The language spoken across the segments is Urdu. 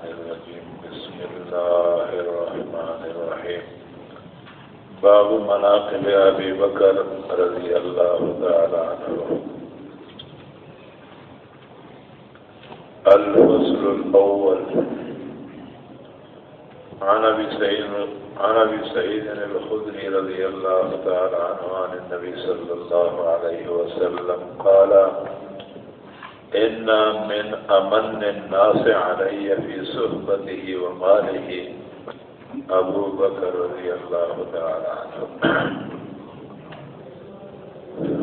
الشيطان الرجيم بسم الله الرحمن الرحيم. باب مناقب أبي بكر رضي الله تعالى عنه. الفصل الأول. عن أبي سعيد عن أبي سعيد الخدري رضي الله تعالى عنه عن النبي صلى الله عليه وسلم قال إن من أمن الناس علي في صحبته وماله أبو بكر رضي الله تعالى عنه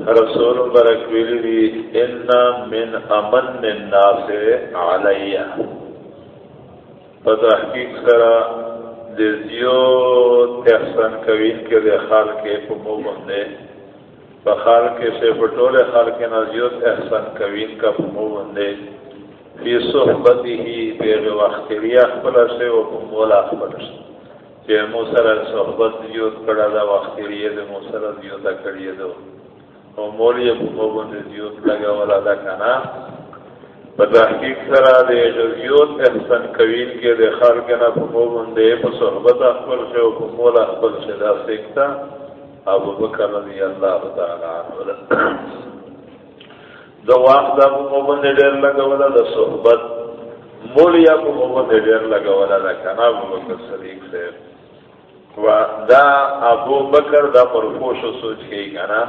رسول برك بلدي إن من أمن الناس علي فتحقيق سرا دزيو تحسن كوين كده خالك فمو بنده بخال کے سے پٹول خال کے نزیوت احسن کوین کا فمو بندے فی صحبت ہی بیر وقتری اخبر سے و مولا اخبر سے کہ موسر صحبت دیوت کڑا دا وقتری دے موسر دیوتا کڑی دو. و مولی فمو بندے دیوت لگا والا دا کنا بتحقیق سرا دے جزیوت احسن کوین کے دے خال کے نا فمو بندے صحبت اخبر سے و مولا اخبر سے دا سیکتا ابو بکر رضی اللہ تعالی عنہ دو واقع ابو مومن دیر لگا ولا دا صحبت مولی ابو مومن دیر لگا ولا دا کنا ابو بکر صدیق سے و دا ابو بکر دا مرفوش و سوچ کے کنا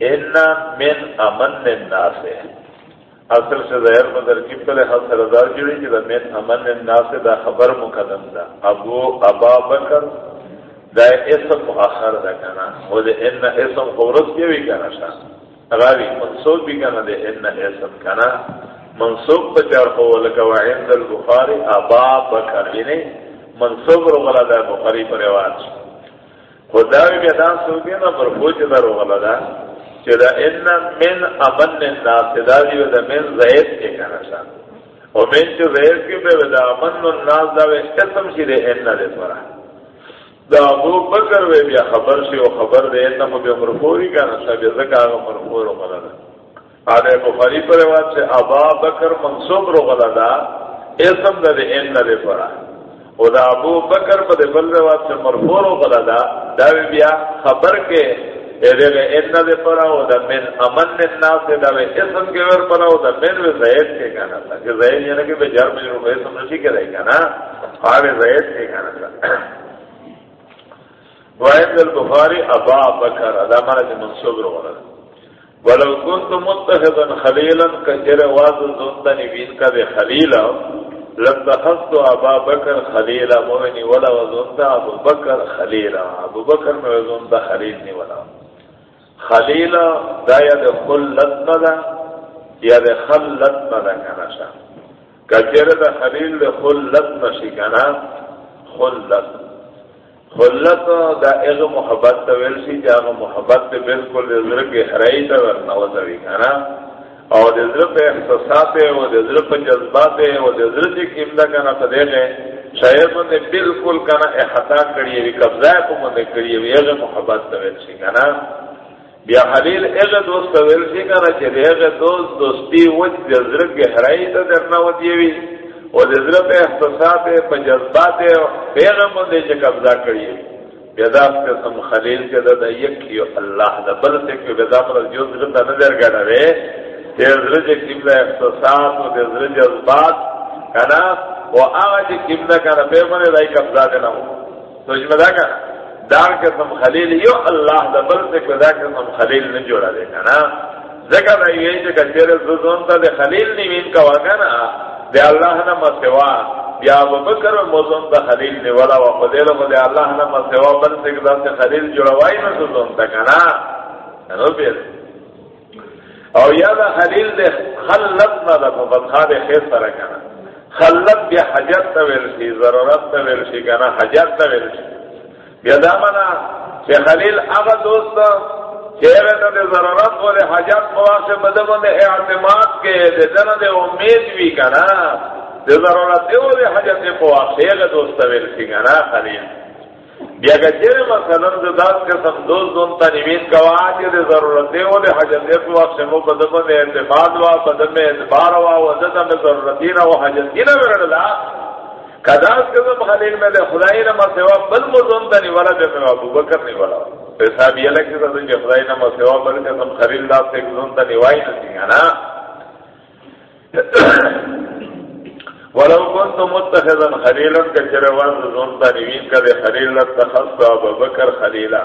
اینا من امن الناس ہے اصل سے ظاہر مدر کی پہلے حضر رضا جوڑی کہ دا من امن الناس دا خبر مقدم دا ابو ابا بکر دا اسم مؤخر دا کنا و دا ان اسم خورت کیا بھی کنا شا اغاوی منصوب بھی کنا دا ان اسم کنا منصوب بچار خولکا و عند البخاری، ابا بکر. یعنی منصوب رو غلا دا بخاری پر رواج. خدا بھی بیدان سو گیا نا مرفوچ دا رو غلا دا چی دا ان من امن الناس دا دیو دا من زید کے کنا شا و من چو زید کی بے دا امن الناس، دا اسم شی دے ان دے سورا دا ابو بکر وی بیا خبر سی او خبر دے نہ مو بیا مرفوری کا نہ سب زکا مرفور غلا دا ارے بخاری پر روایت سے ابا بکر منصوب رو غلا دا دے، ان دے پرا او دا ابو بکر پر بل روایت سے مرفور غلا دا. دا بیا خبر کے دے دے ان دے پرا او دا من امن الناس، دا اسم کے ور پرا او دا من وی زید کے کہنا تھا کہ زید یعنی کہ بے جر میں رو اسم نشی کے رہے گا نا آوے زید کے کہنا تھا وعند البخاري ابا بكر. هذا معنى منصوب رغلا ولو كنت متخذا خليلا كجر واز زنت نبين كذا خليلا لاتخذت ابا بكر خليلا مؤمني ولا وزنت ابو بكر خليلا ابو بكر میں وزنت خليل ني ولا. خليلا دا يد خلت ندا يد خلت ندا كنا شا. كجر دا خليل خلت نشي كنا خلت خلت دا اغ محبت تا ویلسی جا اغ محبت تا بالکل دزر کے حرائی تا ورنوزوی کنا؟ او دزر پہ احساسات ہے او دزر پہ جذبات ہے او دزر جی کمدہ کنا تا دیکھے شاید من بالکل کنا احطا کریے وی قبضائے پا من کریے وی، اغ محبت تا ویلسی کنا؟ بیا حلیل اغ دوست تا ویلسی کنا چی دی اغ دوست دوستی وچ دزر کے حرائی تا درنوزیوی او د زړه په احساسات په جذبات پیغمبر دې چې قبضه کړی بيدا قسم خلیل کې د یک یو الله د بل څخه کې بيدا پر جو زړه ته نظر غړاوي د زړه چې قبله احساسات او د زړه جذبات، کنا؟ او هغه چې قبله کنا په باندې دای قبضه نه نو سوچ مدا کنا؟ دار قسم خلیل یو الله د بل څخه بيدا قسم خلیل نه جوړا دے، کنا؟ ذکر ایوی چې کچره زون ته خلیل نیمین کا وګنا دے اللہ نہ مسوا یا ابو بکر موزون دا خلیل نے ولا و خدیل و دے اللہ نہ مسوا بل سے گدا سے خلیل جوڑوائی نہ سوزون تا کنا نو پیر او یا دا خلیل دے خلت نہ دا فتحہ دے خیر سر کنا خلت بیا حجت تا ورشی ضرورت تا ورشی کنا حجت تا ورشی بیا دا منا کہ خلیل اغا دوستا چہرے دے ضرورت والے حاجت مواقع مدبوں نے اعتماد کے دے دن دے امید بھی کنا، دے ضرورت دے والے حاجت مواقع اگر دوست ویل سی کنا خلیل بیا کہ چہرے مثلا دے داس کے سم دوست دون تا کوا آجے دے ضرورت دے والے حاجت دے مواقع مو مدبوں نے اعتماد وا بدن میں اعتبار وا، وزدہ میں ضرورتین و حاجت دینا ورد دا کداس کدم خلیل میں دے خدای نما سوا بل مزون تا نیوالا دے میں ابو بکر نیوالا پیسا بھی الگ سے تھا کہ خدای نما سوا بل کدم خلیل دا سے مزون تا نیوائی نسی گا نا؟ ولو كنت متخذا خليلا كشروان زون تا نوین کا دے خلیل لتخص ابو بکر خلیلا.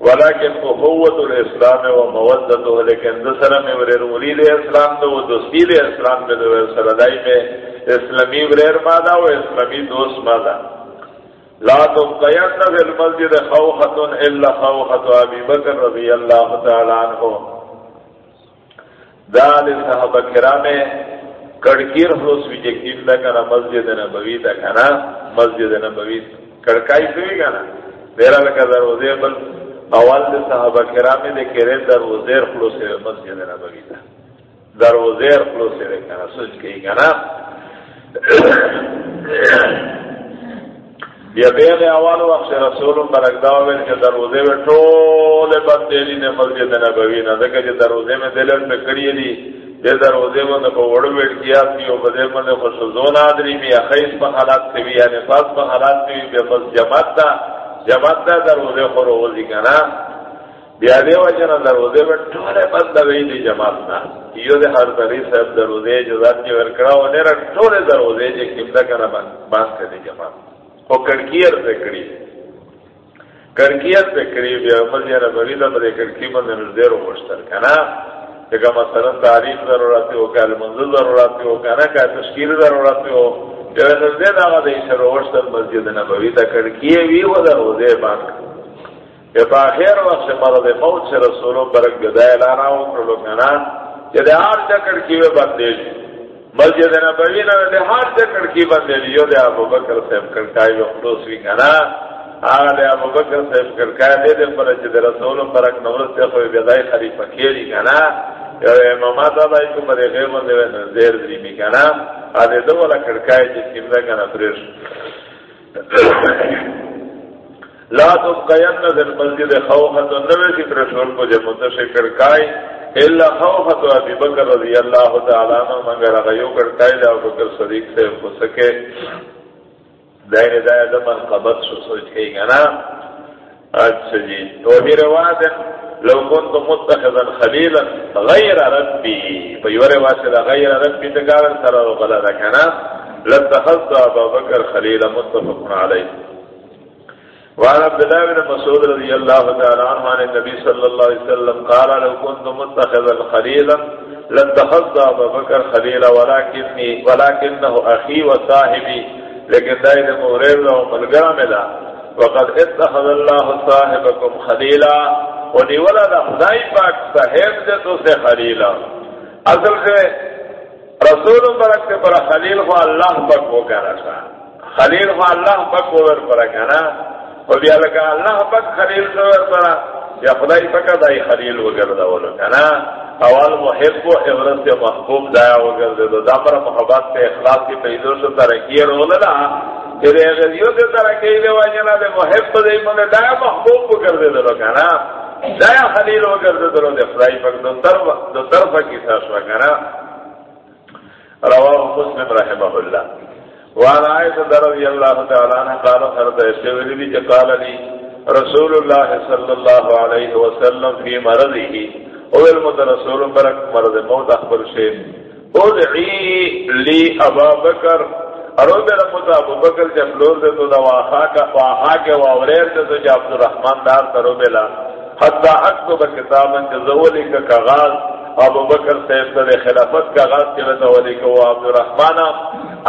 ولكن قوت الاسلام و مودته لیکن دسر میں وریر ولید اسلام دو دوستی دے اسلام دے دو سردائی میں اسلامی وریر مادا و اسلامی دوست مادا. لا تبقین فی المسجد خوخت الا خوخت ابی بکر رضی اللہ تعالی عنہ. دال صحابہ کرام کڑکیر خلوص بھی یقین دا کنا مسجد نبوی دا کنا، مسجد نبوی کڑکائی سوی کنا. میرا لکا دروازے بل اول دے صحابہ کرام دے کرے دروازے خلوص مسجد نبوی دا. دروازے خلوص دے کنا سوچ کئی کنا. بیا بیغ اول وقت رسول برک میں مسجد دروازے میں دلن میں کڑی دروازے میں کو وڑ وڑ کیا او خیس په حالات تے پاس په حالات تے بھی بس جماعت دا جماعت دا دروازے خورو بیا دے وجنا دروازے میں ٹول بندے دی جماعت نہ یہ دے ہر طری صاحب دروازے جو ذات کی جی ورکڑا و نے ٹھوڑے دروازے جے کیمدا کرا بان باس کر دی جما او کڑکیر سے کڑی۔ کڑکیر سے کڑی، بیا مزیا نبی جی دا بڑے کڑکی من نے زیرو مشتر کنا۔ کہ مثلا تعریف ضرورت ہو کہ منزل ضرورت ہو کنا کہ تشکیل ضرورت ہو۔ جو نزدے دا دے شروع وشتر مسجد نبوی دا کڑکی وی و دروازے بان کہ باخر وقت مرض موت سے رسولوں برک گدائے لانا ہو کرلو کنا کہ دے ہار چکڑ کی وے بندے لی مسجد نبوی نا دے ہار چکڑ کی بندے لی یو دے ابو بکر صاحب کڑکائی وے خلوص وی کنا آگا دے ابو بکر صاحب کڑکائی دے دے پر جدے رسول برک نورس دے خوی بیدائی خریفہ کیلی کنا یو امامات آدائی کو مرے غیر بندے وے نزیر دریمی کنا آدھے دو والا کڑکائی جس کم دے کنا پریش لا تبقین ذل مسجد خوفت نوے سی رسول کو جب متشکر کڑکائی الا خوفت ابی بکر رضی اللہ تعالی عنہ، مگر غیو کرتای دا بکر صدیق سے ہو سکے دائر دائر دمن قبط شو سوچ گئی گنا اچھا جی تو بھی روایت لو کنت متخذا خلیلا غیر ربی فیور واسد غیر ربی تکارن سر غلا رکھنا لتخذت ابا بکر خلیلا متفق علیہ۔ وعن عبد الله بن مسعود رضي الله تعالى عنه عن النبي صلى الله عليه وسلم قال لو كنت متخذا خليلا لاتخذت ابا بكر خليلا ولكني ولكنه اخي وصاحبي. لكن دائما مورير له ملغا ملا وقد اتخذ الله صاحبكم خليلا. ونولا لخدائی پاک صاحب دے تو سے خلیلا اصل سے رسول برک سے پر خلیل کو اللہ پاک کو کہنا تھا. خلیل کو اللہ پاک کو پر کہنا. او بیا لکا اللہ پاک خلیل سوار سرا یا خدای پاکا دای خلیل وگرده ولو کنا اول محب و عبرت محبوب دایا وگرده دو دا پر محبات پہ اخلاص کی پیدو شو ترکی رولا کہ دے غزیو دے ترکی دے واجنا دے محب دے من دایا محبوب وگرده دو کنا دایا خلیل وگرده دو دے خدای پاک دو طرف دو طرف کی ساس وگنا رواه مسلم رحمه الله. وعن عائشة رضي الله تعالى عنها قال خرد يسوي لي قال لي رسول الله صلى الله عليه وسلم في مرضه. هو المد رسول برك مرض موت اخبر شيء. ادعي لي ابا بكر. ارو میرا متا ابو بکر جب لور دے تو دواخا کا واخا کے واوریر دے تو جب عبد الرحمن دار کرو بلا حتی اکتب کتابا جزولی کا کاغاز ابو بکر صاحب سے خلافت کا غاز کے لتا ولی کہ وہ عبد الرحمن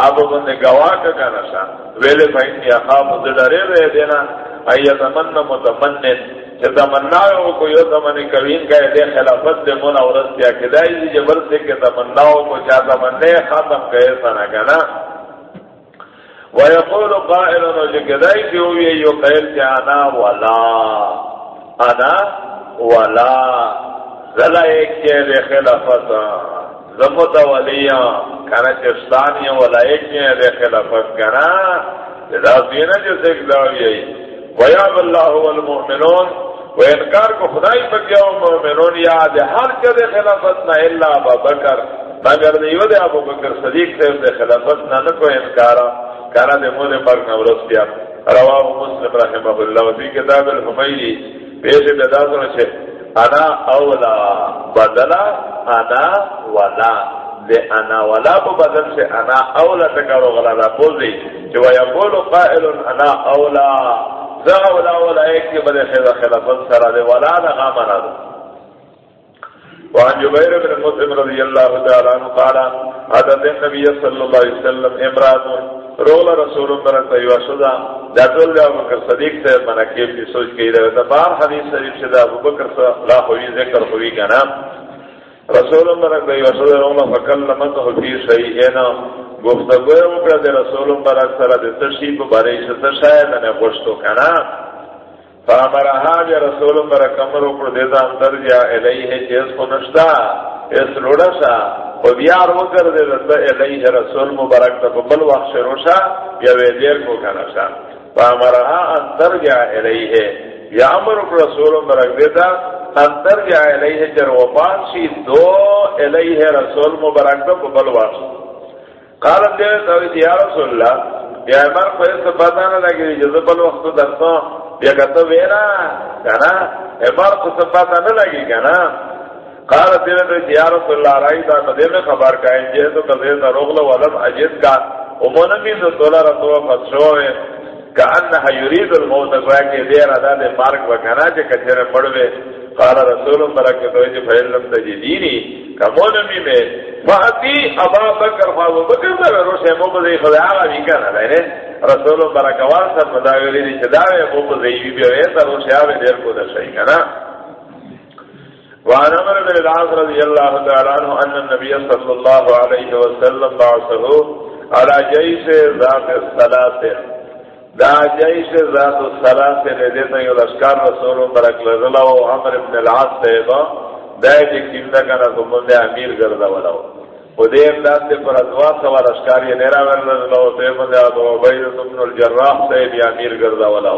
ابو بند گواہ کا کہنا شاہ ویلے فہم یا خواب زدرے رہے دینا ایت من متمنن کہ تمنا ہو کو یو تمنی کوین کا دے خلافت دے من اور کیا کدائی دی جبر سے کہ تمنا ہو کو چا تمنے ختم کہے سنا کہنا ويقول قائل انه جدائی دی ہوئی یو قائل کہ انا ولا. انا ولا. زلا ایک کے دے خلافت زمت ولیا کنا چستانی ولا ایک کے دے خلافت کنا دا دینا جو سے گلاوی ویا اللہ والمؤمنون و انکار کو خدای پر کیا مومنون یا دے ہر کے دے خلافت نہ الا ابو بکر، مگر نہیں ودے ابو بکر صدیق سے دے خلافت نہ نہ کو انکارا کانا دے مو دے مرگ نورس بیا رواه مسلم رحمه اللہ وفی کتاب الحمیلی پیش بیدا سنو چھے انا اولا بدلا انا ولا دے انا ولا بو بدل سے انا اولا تکارو غلا دا بول دی جو یقول قائل انا اولا ذا اولا اولا ایک کے بدے خیدہ خلافت سرا دے ولا دا غامنا دا وعن جبیر بن مسلم رضی اللہ تعالی عنہ قال حدث النبي صلی اللہ علیہ وسلم امرات رول رسول برک ایوا شدا داتل ابو بکر صدیق سے منقب کی سوچ کے رہے دا بار حدیث شریف سے ابو بکر سے لا ہوئی ذکر ہوئی کا نام رسول برک ایوا شدا رول فکلمت فی شیئنا۔ گفتگو وکړه د رسول برک سره د تشریف بارے سے شاید نه پوښتو کنا۔ فامرها بیا رسول پر کمر اوپر دیتا اندر جا الیه چیز کو نشتا۔ اس روڑا شا و بیار وکر دے دتا الیه رسول مبارک تا بل وقت شروشا بیا ویدیر کو کنشا فامرها اندر جا الیه یا امر رسول مبارک دیتا اندر جا الیه جر وفان شی دو الیه رسول مبارک تا بل وقت قالت دے تو یا رسول اللہ یا امر خیس پتا نہ لگی جزب الوقت درسوں بیا کته وینا کنا امر کو پتا نہ لگی کنا قال تیرے تو یا رسول اللہ رائی دا مدے میں خبر کا ہے جے تو کدے دا رغل ولم اجد کا۔ ومن من دولار تو فتشو ہے کانها یرید الموت، گویا کہ دیر ادا دے مارک وکنا جے کچھرے پڑوے۔ قال رسول اللہ برکت وجه فعلم تجدینی کمون می میں فاتی ابا بکر فاو بکر دا روشے، مو بده خدا وی کنا لے رسول برکوال سب مداوی دی چداوی مو بده وی بیا ایسا روشے اوی دیر کو دا شئی کنا وعن عمر بن العاص رضی اللہ تعالی عنہ ان النبي صلی اللہ علیہ وسلم بعثه على جيش ذات الثلاثه دا جیش ذات السلام سے لے دیتا ہے لشکار رسول برک لزلہ و عمر ابن العاص سے با دائے جی کمدہ کنا تو مندے امیر گردہ والا ہو و دے امداد سے پر ادوا سوا لشکار یہ نیرہ ورلزلہ و دے مندے آدھو عبید ابن الجراح سے بھی امیر گردہ والا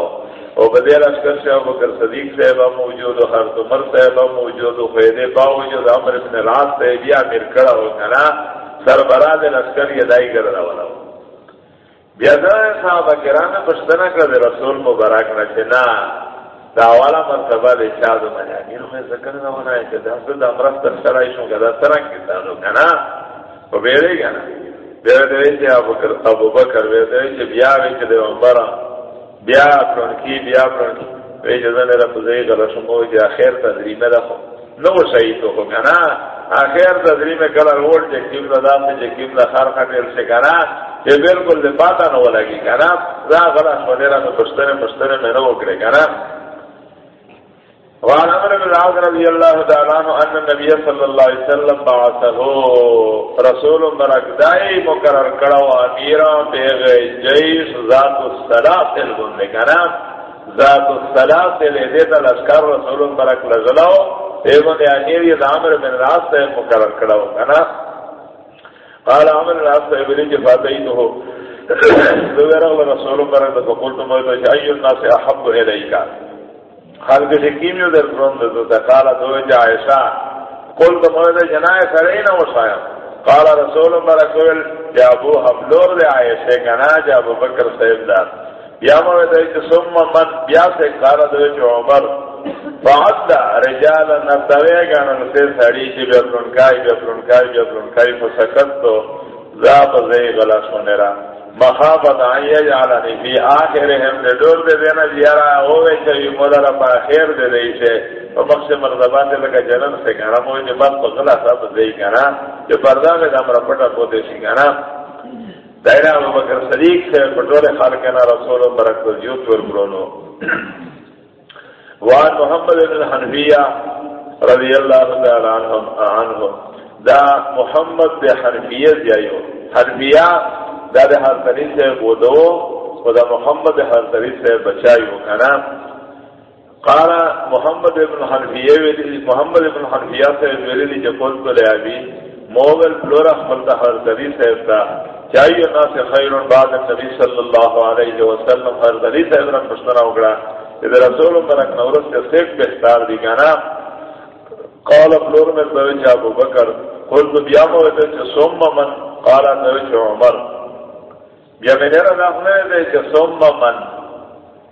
ہو و بدے سے ابو بکر صدیق سے با موجود و خرد عمر سے با موجود و خیدے با موجود عمر ابن العاص سے بھی امیر کڑا ہو کنا سربراہ لشکر یہ دائی گردہ والا ہو بیا دا صحابہ کرام پښتنه کړه رسول مبارک نه، چې نه، دا والا مرتبه د چا د مجامیر خو ذکر نه ونه چې دا څه د امر تر سره شو دا سره کې دا نو کنه په بیره کنه بیا دې چې ابو بکر ابو بکر وې دې بیا وې چې د بیا پرنکی بیا پرنکی وی جزن را په ځای غلا شمو چې اخر تدریمه ده نو شي ته کنه اخر تدریمه کله ورول چې کیم نه دام دا کیم نه خار خاطر څه کنه یہ بالکل دے نو نہ وہ لگی کہنا ذا غلا وغیرہ پشتر پشتر پشتنے میں نہ وکڑے کہنا وعن عمر بن العاص رضی اللہ تعالی عنہ ان النبي صلی اللہ علیہ وسلم بعثه رسول برکدائی مقرر کڑا و امیرا بیغ جیش ذات السلاسل بندے کہنا ذات السلاسل دیتا لشکر رسول برک لزلاو ایوان امیر یہ عمر بن العاص مقرر کڑا و قال عمر الناس ابن جفاتينه ذو رسول الله فقلت ما اي الناس احب اليك قال بحكيم يدر فرند قال دو عائشہ قلت ما جناح سرين وصايا قال رسول الله رسول يا ابو حبلور دے عائشہ کنا جا ابو بکر صاحب دار. یا مو دے ثم من، بیا سے قال دو عمر. بعد رجال نتوے گان سے سڑی جی چھ بے پرنکائی بے پرنکائی بے پرنکائی فسکت تو ذا بزے غلا سنرا مخافت آئی جعلنی فی آخر آخرهم دے دور دے دینا جیارا ہوئے چاہی مولا ربا خیر دے دے چھے و مقصد مرضبان دے لگا جنن سے کنا موئی جو کو غلا سا بزے کنا جو پردہ میں دام رپٹا پوتے سی کنا دائرہ ابو بکر صدیق سے پٹول خالقنا رسول برکت جیوت ورمرونو وان محمد بن حنفیہ رضی اللہ تعالی عنہ۔ دا محمد بن حنفیہ جائیو۔ حنفیہ دا ہر طریق سے بودو خدا محمد ہر طریق سے بچائیو کنا قال محمد بن حنفیہ محمد بن حنفیہ سے ویلی جکول تو لے ابی موغل فلورا خلطہ ہر طریق سے افتا چاہیے نا سے خیر بعد النبی صلی اللہ علیہ وسلم ہر طریق سے ابن مشترہ اگڑا کہ رسول برک نورس کے سیک بہتار دی گانا قال فلور میں دوچ ابو بکر قلت بیا موتے چھ سوم من، قال دوچ عمر. بیا میں نے رہا اپنے دے کہ سوم من.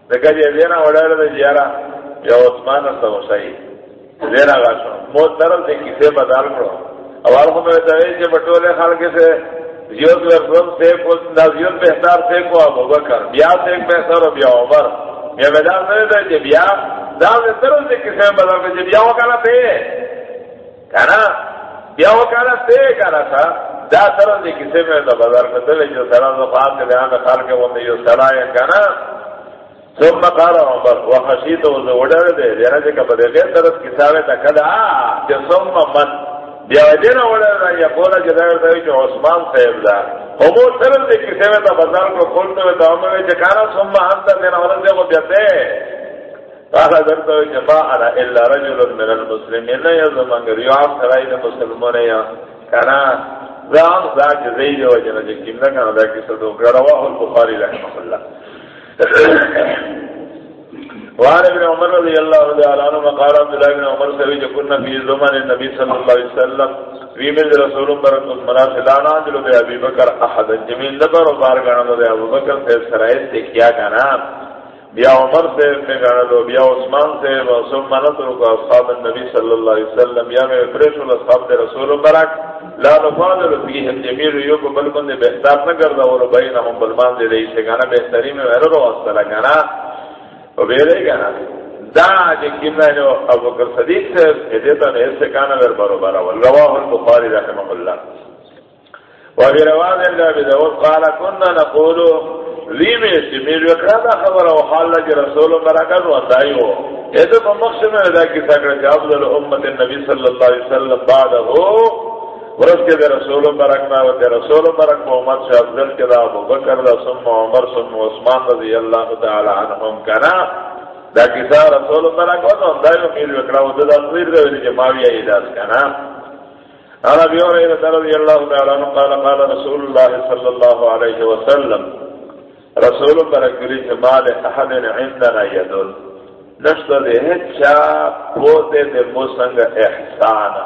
دیکھا جی دینا وڑا رہا دے جیارا یا عثمان سا وشائی دینا گاشو موت طرف دے کسے بدال کرو اوال خود میں دے کہ بٹولے خالقے سے زیوت ورزم سے کو دا زیوت بہتار سے کو ابو بکر. بیا سے ایک بہتر و بیا عمر. بیا میں دار نہیں دے کہ بیا دا دے طرف دے کسے بدال کرو بیا وکانا تے کہنا بیا وکانا تے کہنا دا سره دې کیسه مې د بازار کې دلې چې سره د خاص کې بیان د خال کې ونه یو سره یې کنه ثم قال عمر وخشيت وزوړل دې دغه چې په دې طرف کیسه ته کدا. چې ثم من، بیا دې نه وړل یا کوله چې دا چې عثمان صاحب دا. هم سره دې کیسه مې د بازار کو کولته د عمر چې کارا ثم انت دې نه ورته کو بیا ته قال درته چې ما انا الا رجل من المسلمين يزمن رياض سراي المسلمون يا کنا زان دا جزئی جو جنا جے کیم نہ کنا دا کی سدو گڑوا البخاری رحمہ اللہ وعن ابن عمر رضی اللہ تعالی عنہ قال عبد الله بن عمر سے جو كنا في زمان النبي صلى الله عليه وسلم في من رسول برکت مناسب لا نازل بے ابی بکر احد جمیل نبر بار گانا دے ابو بکر سے سرائے سے کیا کنا بیا عمر سے میں گانا دو بیا عثمان سے ثم نظر کو اصحاب النبی صلی اللہ علیہ وسلم یا میں فرش اصحاب رسول برک لا نفاضل فيه الجميل یو کو بل بندے بہتر نہ کر دو اور بینہم بلمان دے رہی سے گانا بہترین میں رو واسطہ گانا او بیرے گانا دا جے کینا جو ابو بکر صدیق سے دیتا نے سے گانا ور برابر ول رواه البخاری رحمه الله. وفي رواه الله بداود قال كنا نقول، لی میں جمیل وکرا خبر او حال لگی رسول برکت و دائیو ایدو پا مقصد میں ادا کی سکر کہ امت النبی صلی اللہ علیہ وسلم بعد ہو ورس کے دے رسول برکنا و دے رسول برک محمد سے افضل کے دا ابو بکر دا سم عمر سم عثمان رضی اللہ تعالی عنہم کنا. دا کسا رسول برک و دا دائیو میل وکرا و دا تصویر دے ولی جماوی ایداز کنا. انا بیور ایدت رضی اللہ تعالی عنہ قال قال رسول اللہ صلی اللہ علیہ وسلم رسول برک برکلی جمال احد عندنا یدل. نشتر دے، چا پوتے دے موسنگ احسانا.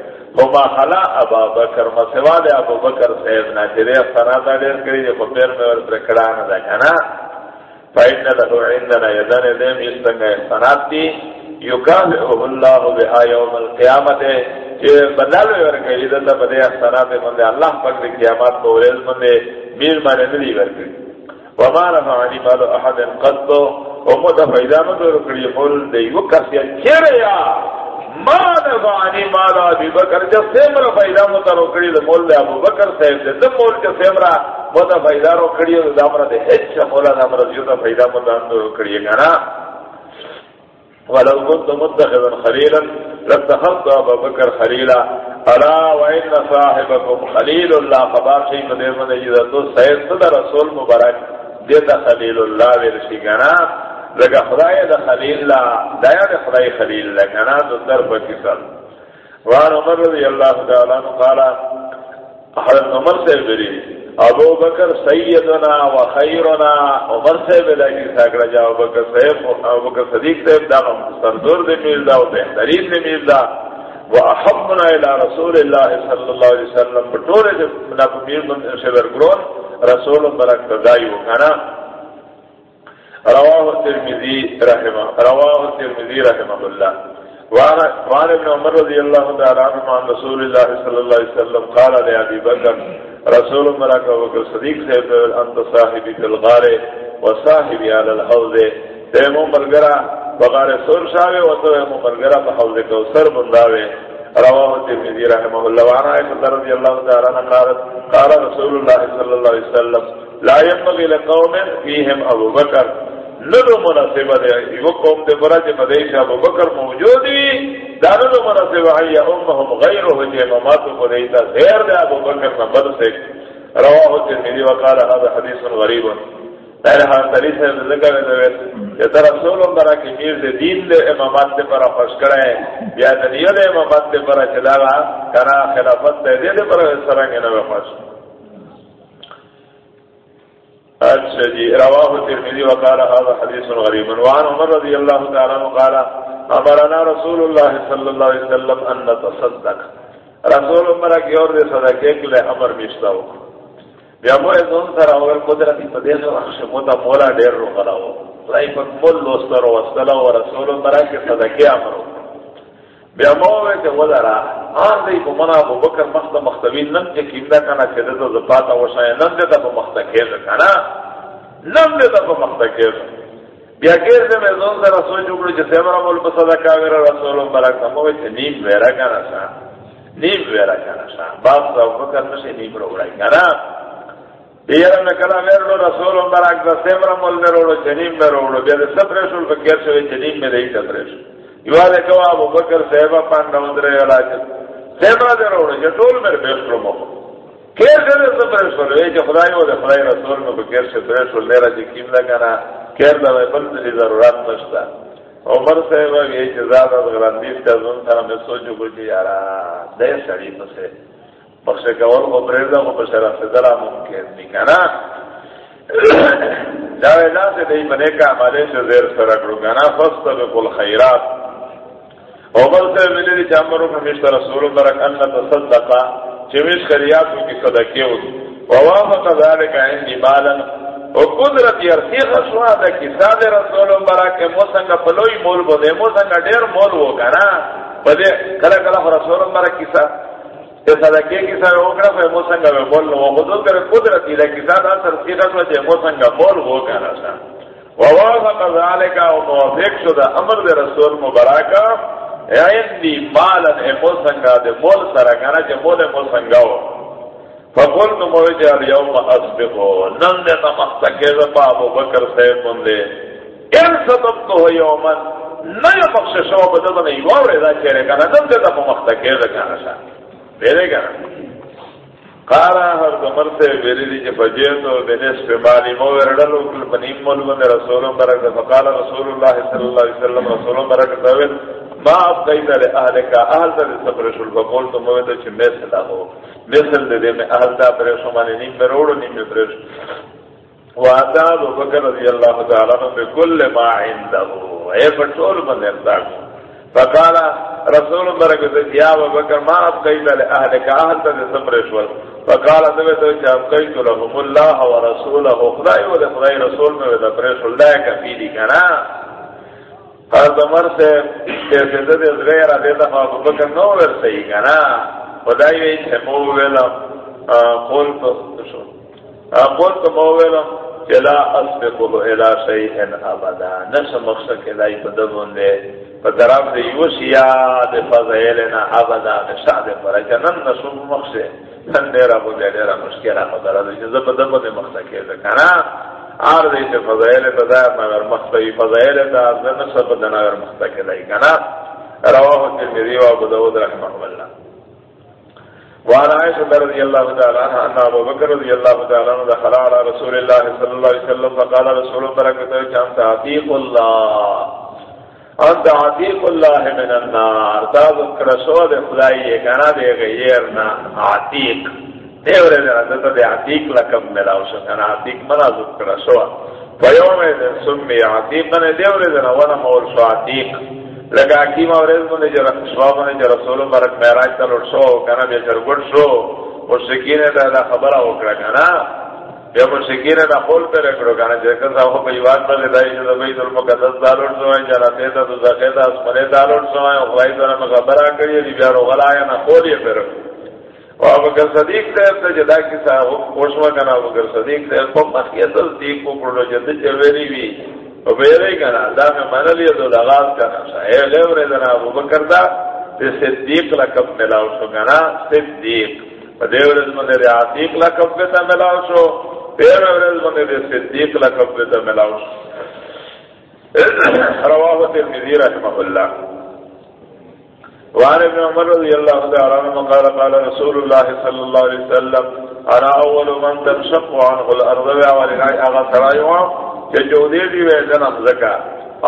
ہما خلا ابا بکر، ما سوا دے ابو بکر صاحب نہ جے احسان دا دیر کری جے پیر میں ور کڑا نہ دا کنا فائن له عندنا یدن دیم استنگ احسانات دی یکافئه اللہ بها یوم القیامت کہ بدل ور کئی دتا بدے احسانات مندے، اللہ پاک دی قیامت کو ریز مندے، میر مانے نہیں ور کری۔ وما نفعني مال احد قد ومد فاذا مدر کڑی مول دی وکسیا چریا ما نفعني مال ابي بکر، جب سیمرا فاذا مدر کڑی مول دی ابو بکر صاحب دے دا مول کے سیمرا مد فاذا رو کڑی دامرا دے ہچ مولا دامرا جو فاذا مدر کڑی گنا ولو كنت متخذا خليلا، لاتخذت ابا بكر خليلا۔ الا وان صاحبكم خليل الله خبر شيء من من يذ تو سيد رسول مبارك دیتا خلیل اللہ ورشی گنا لگا خدای دا خلیل اللہ دایا دا خدای خلیل اللہ گنا تو در پر کسل وان عمر رضی اللہ تعالیٰ عنہ قالا حضرت عمر سے بری، ابو بکر سیدنا و خیرنا. عمر سے بلا کی ساکرا جا، ابو بکر صحیب ابو بکر صدیق صحیب دا سردور دے میل دا و بہترین دے میل دا. و احبنا الى رسول اللہ صلی اللہ علیہ وسلم بطورے جب نبو میر من سے برگرون رسول برک تدائی وکانا رواہ الترمذی رحمہ رواہ الترمذی رحمہ اللہ وعن ابن عمر رضی اللہ تعالی عنہ عن رسول اللہ صلی اللہ علیہ وسلم قال لے ابی بکر رسول برک بکر صدیق سے انت صاحبی فی الغار و صاحبی علی الحوض دیمو مرگرہ بغار سور شاوے و تو بحوض کوسر بنداوے رواه الترمذي رحمه الله. وعن عائشة رضي الله تعالى عنها قالت قال رسول الله صلى الله عليه وسلم لا ينبغي لقوم فيهم ابو بكر ندو مناسبہ دے یہ قوم دے برا جے مدیش ابو بکر موجود ہی دانو ندو مناسبہ ہے یا امهم غیره جے امامات کو دیتا غیر دے ابو بکر نمبر سے رواه الترمذي وقال هذا حديث غريب در حاصلی سے ذکر میں ہے کہ در رسولوں برا کی میر دے دین دے امامات دے پر خوش کرے بیا دنیا دے امامات دے پر چلا گا کنا خلافت دے دے دے پر سرنگ نہ خوش اچھا جی رواہ ترمذی وقال هذا حدیث غریب وعن عمر رضی اللہ تعالی عنہ قال امرنا رسول اللہ صلی اللہ علیہ وسلم ان نتصدق. رسول عمر کی اور دے صدقے کے لیے امر مشتا ہو بیا مو زون سره اور قدرت په دې سره چې مو مولا ډېر رو غلاو راي په مول لوستر او صلی الله رسول الله کې صدقه امر ہو بیا مو ته ولرا ان دې په منا ابو بکر مخته مختوین نن چې کیندا کنه چې دته ز پاتا وشای نن دې په مخته کې کنه نن دې په مخته کې بیا کې دې مې زون سره سوچ وکړو چې سیمرا مول په صدقه ور رسول الله برکت مو ته نیم ورا کنه نیم ورا کنه باپ ابو بکر نشه نیم وروړای کنه دیگر میں کلا میرے رسول مبارک دا سیمرا مول میں روڑو جنیم میں روڑو بیا دے سپریشل فکر شوی جنیم میں دئی سپریشل یوا دے کوا ابو بکر صحابہ پان نوندرے علاج سیمرا دے روڑو یہ ٹول میرے بیسرو مو کیر سے دے سپریشل اے جو خدای ہو دے خدای رسول میں بکر سے سپریشل لیرا جی کیم لگانا کیر دا میں بلد دی ضرورت نشتا عمر صحابہ یہ جزاد از غراندیس کا زون سارا میں سوچو کو جی یارا دے سڑی پسے بخش کول کو پرېدا کو په شرع صدرا ممکن دي کنه دا ویلا سے دی بنے کا ہمارے سے زیر سره کړو کنه فاستبقوا الخيرات او بل سے ملي دي چامرو په مشت رسول برک ان تصدق چې ویش خیرات کی صدقه و ووافق ذلك عندي مالا۔ او قدرت یرسی خشوا دا کسا دے رسول برک مو څنګه پلوئی مول بو دے مو څنګه ډیر مول وو کنه پدې کله کله رسول برک کسا صدقے کی سر اوکڑا پہ موسنگا میں بول لو خود کر قدرت الى کسان اثر سیغت وجہ موسنگا بول ہو کہنا سا۔ ووافق ذالک و موافق شد امر دے رسول مبارکا عندی مالا اے موسنگا دے، مول سرا کہنا جے مول موسنگا ہو۔ فقلت موجہ اليوم اصبقو نن دے تمختکے زپا ابو بکر سید مندے ان سبب تو یومن نیا بخششو بدل نہیں وارے دا چہرے کہنا نن دے تمختکے زکانا سا میرے گا قارا ہر دمر سے میری دی کہ فجیر تو بنس پہ مالی مو ورڈلو کل بنیم مولو بند رسول برک فقال رسول اللہ صلی اللہ علیہ وسلم رسول برک دویل ما اب قید لے اہل کا اہل تا سب رسول فقول تو موید چھ مثل ہو مثل دے میں اہل تا پریشو مانی نیم میں روڑو نیم میں پریشو وعدا ابو بکر رضی اللہ تعالیٰ عنہ بکل ما عندہو اے پٹول بند ارتاکو فقال رسول برکت یا ابو بکر، ما اب قید اهل کا اهل تے صبر شول فقال ذو تو جام قید لهم الله ورسوله خدای و خدای رسول میں ذا پر شول دا کفی دی کنا. ہر دمر سے کیسے دے غیر ادے دا ابو بکر نو ور صحیح کنا خدای وی چھ مو ویلا قول تو شو؟ قول تو مو ویلا لا اسبقه الى شيء ابدا نش مقصد کے لائی بدون دے فدراب دے یو یوشیا دے فضائلنا ابدا دے شاد پر جنن نشو مخشے نن دے رب دے دے رب مشکل خبر دے جب دب دے مختا کے کنا آر ار دے تے فضائل بدا مگر مخفی فضائل دا نن سب دنا ور مختا کے دے کنا؟ رواه الترمذي وابو داود رحمه الله وعن عائشة رضي الله تعالى عنها أن أبو بكر رضي الله تعالى عنه دخل على رسول الله صلى الله عليه وسلم فقال رسول بركته أنت عتيق الله انت عتیق اللہ. من النار. تا ذکر شو دے خدای یہ کنا دے غیرنا عتیق دیورے عتیق لکم ملاو شو کنا عتیق منا ذکر شو فیوم دے سمی عتیق نے دیورے دے نوانا مول شو عتیق لگا حکیم اوریز منے جو رخشوا منے جو رسول برک میراج تلوٹ شو کنا بے چرگوڑ شو مشرکین دا خبرہ اکڑا کنا بیا مشکین دا خول پر اکڑو کانا جرکر صاحب کو ایوان پر دائی جو بیت المقدس دالوٹ سوائیں جناتے تا تو زخیتا اسمنے دالوٹ سوائیں اخوائی تو نمک خبر آکڑی دی بیا رو غلا آیا نا خولی پر و صدیق صاحب تا جدا کی صاحب خوشوا کنا اب اگر صدیق صاحب کو مخیت صدیق کو پڑھو جد چلویری بھی و بیرے کنا دا میں من لیا دو لغاز کنا شا اے لیو رے دنا ابو بکر دا تے صدیق لکب ملاو شو کنا صدیق. و دیو رزمان دے عتیق لکب بیتا ملاو شو. پیر ورز بندے دے صدیق لکب دیتا ملاوش رواہ ترمیزی رحمہ اللہ وعن ابن عمر رضی اللہ تعالی عنہ قال قال رسول اللہ صلی اللہ علیہ وسلم، انا اول من تنشق عنه الارض واولنا اغا سرائیوا کہ جو دے دی وے جنم زکا۔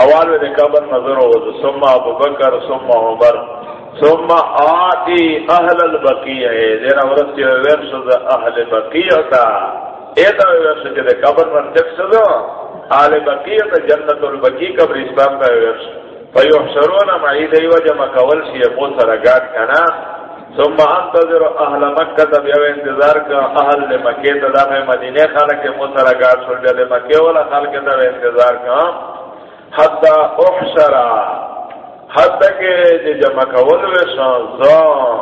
اول دے قبر نظر ہو ثم ابو بکر، ثم عمر۔ ثم آتی اہل البقیع۔ دینا ورس جو ورس اہل تا۔ ایتا ورس جو قبر من جکس دو اہل بقیع جنت البقیع قبر اسباب کا ورس۔ فیحشرون معید ایو جمع کول شی موسر گاٹ کنا ثم انتظر اهل مکہ تب یو انتظار کا اهل مکہ تدا میں مدینے خالق کے موسر گاٹ چھوڑ دے مکہ والا خالق تب انتظار کا حتی احشر. حتی کہ جمع کول وشان زان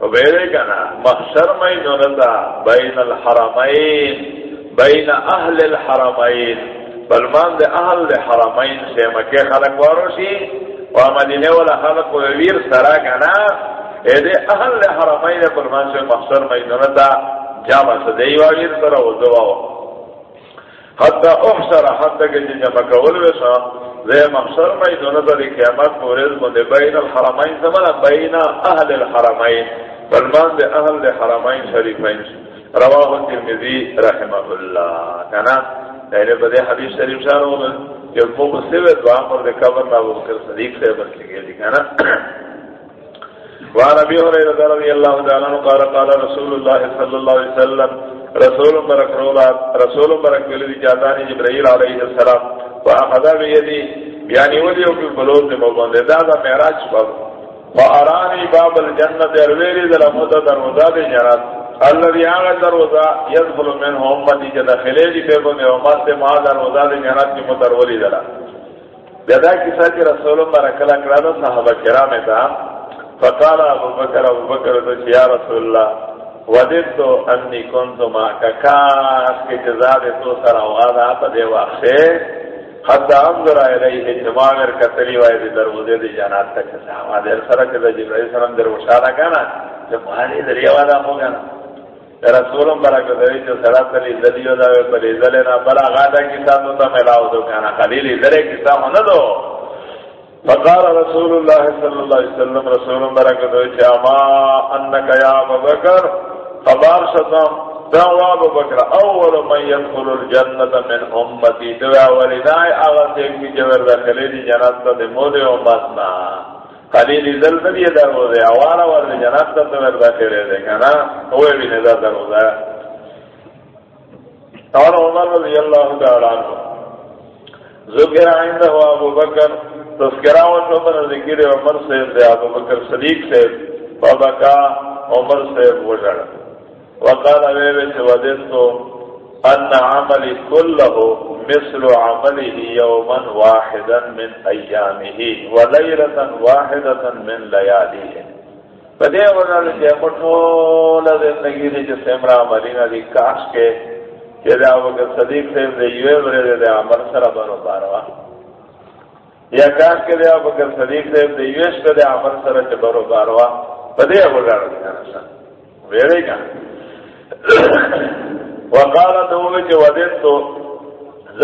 وبیرے کنا محشر میں نونتا بین الحرمین. بین اہل الحرمین. بلمان دے اہل دے حرمین سے مکہ خلق وارو شی و مدینہ والا خلق و ویر سرا کنا اے دے اہل دے حرمین دے بلمان سے مخصر مجنونتا جامع سدئی ویر سرا و دواو حتی احسر حتی کہ جنجا مکہ ولوشا دے مخصر مجنونتا دی قیامت مورد مندے بین الحرمین سمنا بین اہل الحرمین، بلمان دے اہل دے حرمین شریفین، رواہ ترمیزی رحمہ اللہ، کنا؟ پہلے بدے حدیث شریف شاہ ہو کہ وہ مسئلے دعا پر دے قبر نہ وہ بکر صدیق سے بن کے گئے لکھا نا وعن ابی حریرہ رضی اللہ تعالی عنہ قال قال رسول اللہ صلی اللہ علیہ وسلم رسول برک رولا رسول برک ولدی جاتانی جبرائیل علیہ السلام واخذا بیدی یعنی ولیو کی بلوز مبند دادا معراج پر وارانی باب الجنت ارویری ذل مدد دروازہ جنت الذي آغا دروزا يدخل منه امتي جدا خليجي بيبن امت ما دروزا دي جنات کی مترولی دلا. بیدا کسا چی رسول برکلا کرادا صحابہ کرام تا. فقال ابو بکر ابو بکر تو یا رسول اللہ وددتو انی کنتو ما کاس کی جزاد تو سر اوغادا پا دے واقعے حتی انظر الیه جماغر کتلی وائی دی دروزے دی جنات تک صحابہ دیر سرک دا جبرائیل سلام در وشارہ کنا جب مہانی در یوادا ہو گنا رسولم برا کدوی چو سرا تلی دلیو داوی پلی دلینا برا غادا کسا تو تا ملاو دو کانا. خلیلی دلی کسا مندو فقال رسول اللہ صلی اللہ علیہ وسلم، رسولم برا کدوی چو اما انکا یا بکر؟ خبار شدم دعوا بکر، اول من يدخل الجنت من امتی. دعوا ولدائی آغا سیکی جور دخلی دی جنت دی مود امتنا خلیل زلزل یہ دروازے اوارا ورد جنات تا تمہر داخلے دے کنا ہوئے بھی ندا دروازہ اور عمر رضی اللہ تعالیٰ عنہ۔ ذکر آئندہ ہوا ابو بکر تذکرہ و شبر ذکر عمر سے دے، ابو بکر صدیق سے فبکا عمر سے بوجھڑ وقال اوے ودن تو ان عملی کل کلہو مثل عمله يوما واحدا من ايامه وليله واحده من لياليه. بدے ورنال جے مٹھول زندگی دی جس امرا مدینہ دی کاش کے کہ دا وقت صدیق سے دے یوے ورے دے عمر سرا بنو باروا. یا کاش کے دے وقت صدیق سے دے یوے اس دے عمر سرا چ بنو باروا. بدے ورنال جے ویرے گا۔ وقال دوے کہ ودن تو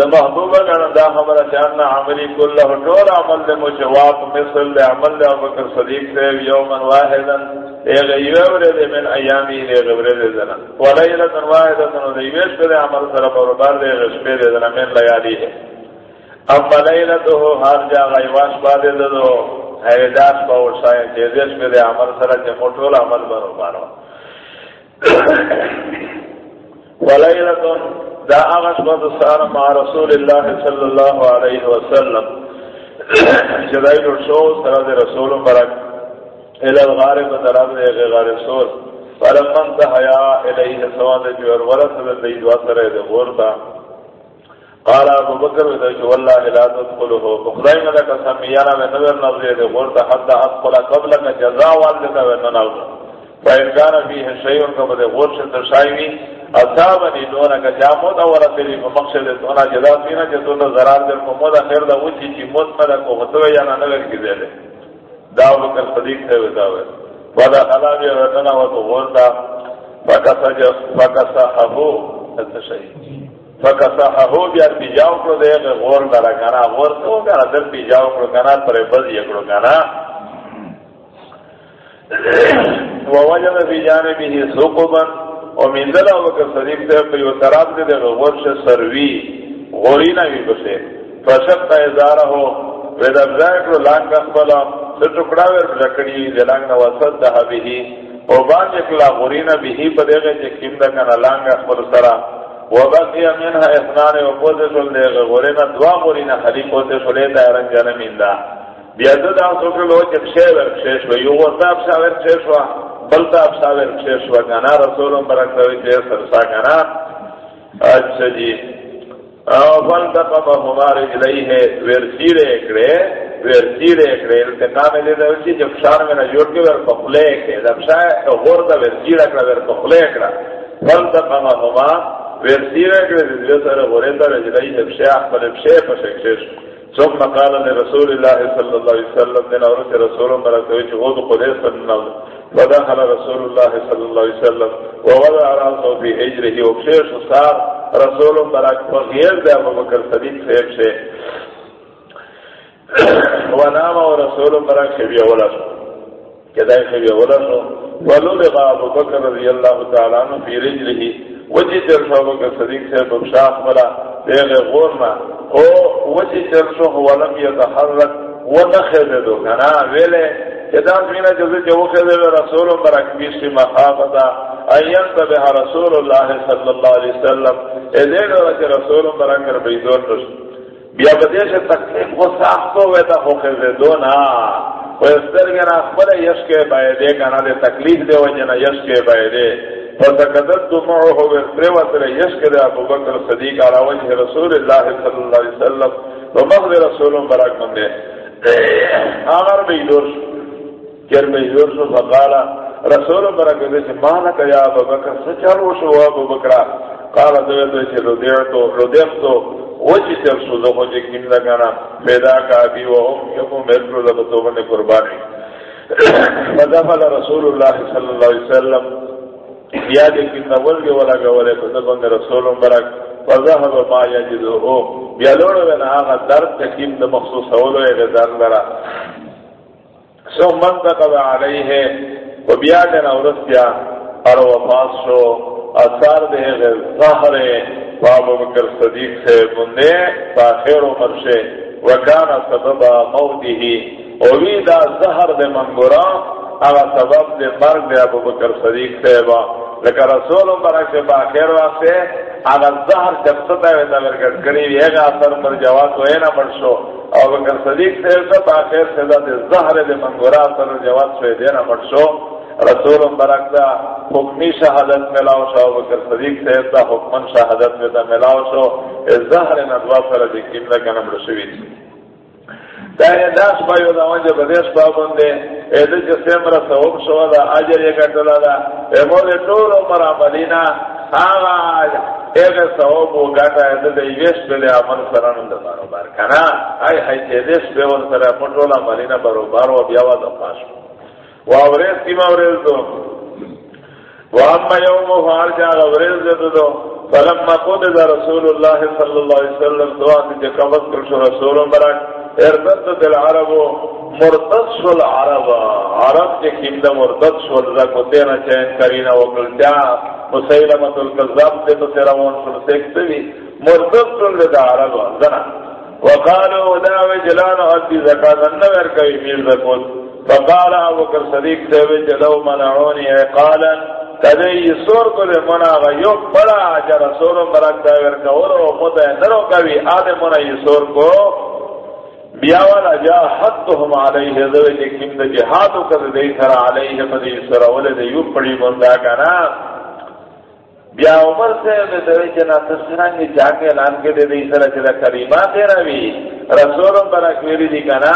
محبوبہ گنا دا خبر چاننا عملی کل طول عمل دے مجواب مثل دے عمل دے ابکر صدیق دے یوما واحدا ایغ یوور دے، من ایامی دے غبر دے دنا. ولیلتا واحدا دے یوش دے عمل سر بربار دے غشبے دے دنا، من لیالی ہے اما لیلتو، ہر جا غیواش با دے دے دو حیداش با ورسائن جیزیش دے عمل سر چے مطول عمل بربار ولیلتا دا آغاش بند سار مع رسول اللہ صلی اللہ علیہ وسلم. جدائی رشو سرد رسول برک الى الغارب طرف دے غار رسول فلمن تحیا الیہ سواد جور ورسل دید واسر دے غورتا قال ابو بکر ودے جو والله لا تدخله. بخدای مدہ قسم یانا میں نظر نظر دے غورتا حتی ادخل قبل کا جزاء والدہ وننال فإن كان فيه شيء كما ده غور شد شايوي اصابني دونا کا جاموت اور تیری مقصد دونا جدا سینا جو تو ضرر در کو مودا خیر دا وچی چی موت مدا کو ہتو یا نہ نگر کی دے دے داو بکر صدیق ہے بتاوے ودا خلا بھی رتنا و تو دا فکسا جو فکسا ابو التشہی فکسا ابو بیار پی جاو کرو دے غور دا کنا غور تو کنا در پی جاو کرو کنا پر بز یکڑو کنا ووجد في جانبه ثقبا او منزل او که صدیق ته په یو طرف دې د ورش سروي غوري نه وي بسه فشق ازاره هو. ودا ذکر لانګ خپل څه ټکړه ور لکړي د لانګ نو وسط ده به او باندې کلا غوري نه به په دغه چې کیم ده کنه لانګ خپل سره. وبقي منها اثنان وقوت شل دغه غوري نه دوا غوري نه خلیق ہوتے شلې دا رنګ نه میندا بیا دا څوک له چې شه ور شه یو ورته شه ور شه بلتا اب ساویر چیش و گنا رسولم برکتوی چیز سرسا گنا اچھا جی فلتا قم ہمارے جلئی ہے ورسیر اکڑے ورسیر اکڑے التقام لے دے وچی جب شار میں نجوڑ کے ور پخلے اکڑے جب شاہ غور دا ورسیر اکڑا ور پخلے اکڑا. فلتا قم ہما ورسیر اکڑے دیو سر غورے دا رجلئی جب شاہ پر شاہ پشک شیش. ثم قال لرسول الله صلى الله عليه وسلم من اورث رسول الله بركاته غود قدس النظر ودخل رسول الله صلى الله عليه وسلم ووضع راسه في اجره وبشير صار رسول برك فغير ده ابو بكر صديق صاحب سے ونام ورسول برك خبي ولا شو كذا خبي ولا شو ولو ابو بكر رضي الله تعالى عنه في رجله. وجي وجه ابو بكر صديق صاحب بشاخ ولا دغه غورما او وجه ترشو ولم يتحرك ونخذ دو كنا. ویله کدا مینا جزے جو خدے رسول برک بیس مخافتا ایان تبہ رسول اللہ صلی اللہ علیہ وسلم اے دے کہ رسول برک کر بیدور نش بیا بدے تکلیف کو ساختو وتا ہو خدے دو استر گنا خبر یش کے بای دے کنا دے تکلیف دے وجنا یش کے بای دے فتقدت دمعه وفروت یش کے دے ابو بکر صدیق علی وجه رسول اللہ صلی اللہ علیہ وسلم ومغد رسول برک من دے بیدور شو کر میں یوسف فقالا رسول برکتے سے مانا کیا ابو بکر سچار وہ شو ابو بکرا قال دو تو سے رودیو تو رودیو تو وچ چل سو لو جے کیم لگانا پیدا کا ابھی وہ یو میرو لو تو نے قربانی فدخل رسول الله صلی اللہ علیہ وسلم. یا دے کہ نول کے ولا گولے تو بند رسول برک فذهب ما يجده بیا لوڑ ونا هغه درد تکیم د مخصوص اولو یې درد لرا سو من منتقب علیہ، و بیادن عورتیا اور وفاس شو اثار دے غیر ظاہر باب بکر صدیق سے بندے، فاخر عمر سے وکانا سببا موتی ہی اوی دا ظہر دے منگورا اگا سبب دے مرگ دے ابو بکر صدیق سے با لیکن رسول برک سے باخیر واسے اگا ظہر جب ستا ہے تا برکت کریب یہ گا اثر پر جواب تو اینا مر شو. او بکر صدیق سے سب آخر سے دا زہر دے منگورا سر جواب سوئے دینا پڑشو رسول برک دا، حکمی شہادت ملاو شو. او بکر صدیق سے دا حکمن شہادت میں دا ملاو شو. زہر ندوا سر دیکھیم لکا نمرشوی تھی داس پایو دا وانجا بدیش پابنده ایدو چه سمرا سوک شو دا آجر یکتلا دا ایمول طول عمر عملینا آغا ایغه ثواب و ګټه د دې ویش په له عمل سره نن د برابر کنه آی هاي چې دې په ور سره پټول عملینا برابر او پاش و اورز کی ما دو و اما یوم فار جا اورز دو دو فلما قد رسول الله صلی الله علیه وسلم دعا چې قبض کړ رسول برک ارتد العرب مرتد شل عرب عرب کے کمدہ مرتد شل رکھ دینا چین کرینا وکل جا مسیلمت القذاب دے تو تیرا مون شل سیکتے بھی مرتد شل دا عرب. زنا. وقالو داوی جلان حدی زکاة النور کئی میر زکوت. فقال ابو کر صدیق سیوی جلو منعونی اقالا کدی یسور کو دے منا غیوک بڑا جا رسول مرک داور کورو مدہ نرو کبھی. آدھے منا یسور کو بیا والا جا حدهم علیہ ذو لیکن دا جہادو کر دے تھر علیہ مدی سر اولے دے یو پڑی بندہ کنا. بیا عمر سے دے دوے جنا تسرانگی جاکے لانکے دے دے سر چلا کریمہ دے بھی رسولم برا اکویری دی کنا.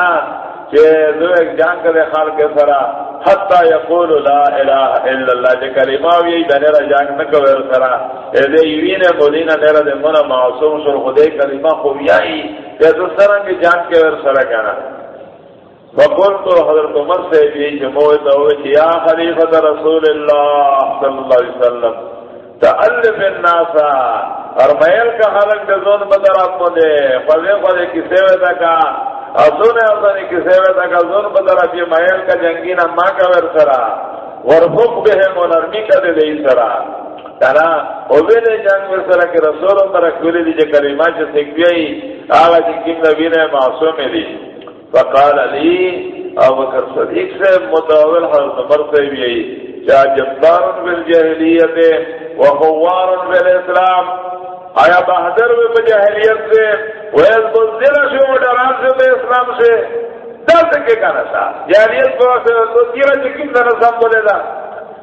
کہ دو ایک جان کے خال کے سرا حتا یقول لا الہ الا اللہ، جے کلمہ وی دنے را جان نہ کو سرا۔ اے دے یوین مدینہ نے دے منا معصوم سر خدے کلمہ کو یائی تے تو سرنگ جان کے ور سرا کنا۔ وقل تو حضرت عمر سے بھی جمعہ تو یا خلیفۃ رسول اللہ صلی اللہ علیہ وسلم، تعلم الناس۔ ارمیل کا حالت دے زون بدر اپ دے فضے فضے کسے ودا کا اسونے اسونے کسے ودا کا زون بدر اپ مائل کا جنگینا ما کا ور سرا۔ ورفق بهم ونرمی کا دے دی سرا۔ کنا او ویلے جنگ ورسره کې رسول برک ویلې دي چې کلمات چې سکوي هغه چې کوم نبی نه معصوم دي فقال علی او بکر صدیق سے متاول حضرت عمر سے بھی چا جبار بالجاہلیت و بالاسلام۔ آیا بہادر میں بجاہلیت سے ویز بزدل شو ڈران سے بے اسلام سے۔ درد کے کانا تھا جاہلیت کو تو تیرا چکم نہ نظام بولے گا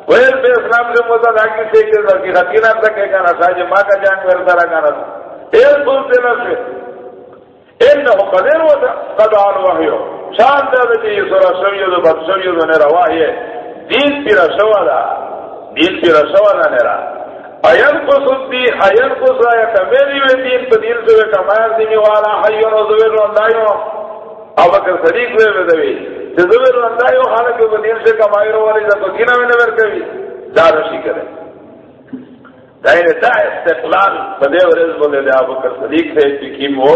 ویل بے اسلام سے موتا دھاکی سے کے کہ کی جی خطینہ تک کے کانا تھا جو ماں کا جان کرتا رہا کانا تھا ایل بزدل سے انہو قدر و قد آل وحیو۔ شان دے دے یہ سورا شویو دے بد شویو دے نیرا واہی دین پیرا شوا دا، دین پیرا شوا دا نیرا۔ این کو سدی این کو سایا کمیری وی دین پا دین سوے کمائر دینی والا حیون و زویر رندائیو او بکر صدیق وی وی دوی دی زویر رندائیو خالق پا دین سے کمائر والی دا تو کینا میں نور کبھی دا رشی کرے دائنے دا استقلال. پا دے ورز بولے دے ابو بکر صدیق سے چکیم ہو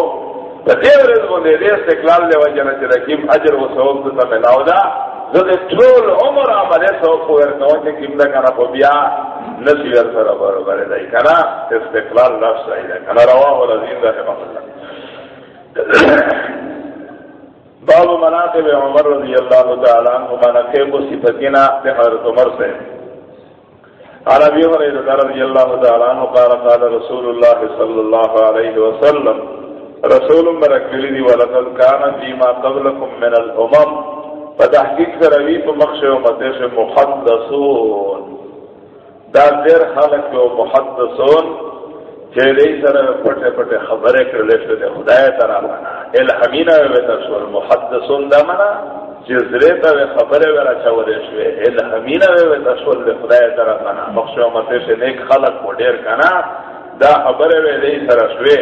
دے ورز بولے دے استقلال دے وجہ نہ رکیم اجر و ثواب تو ملاو دا. زد طول عمر عمل ثواب کو ورکو کہ کیم دا کنا کو بیا نسی ور سره برابر دی کنا استقلال نفس ای دا کنا رواه الذین رحمه الله باب مناقب عمر رضی اللہ تعالی عنہ مناقب صفتنا حضرت عمر سے عن ابي هريره رضي الله تعالى عنه قال قال رسول الله صلى الله عليه وسلم رسول مرکلی دی ولقد كان فيما قبلكم من الامم تحقیق فتحقيق روي بمخش امته سے محدثون. دا دیر خلق کو محدثون چهره سره پټه پټه خبره کړلې شو د خدای تعالی نه الهمینا و تاسو محدثون دا معنا چې زره ته خبره ورا چولې شو الهمینا و تاسو د خدای تعالی نه مخشو مته سے نیک خلق مو ډیر کنا دا خبره وې سره شوې.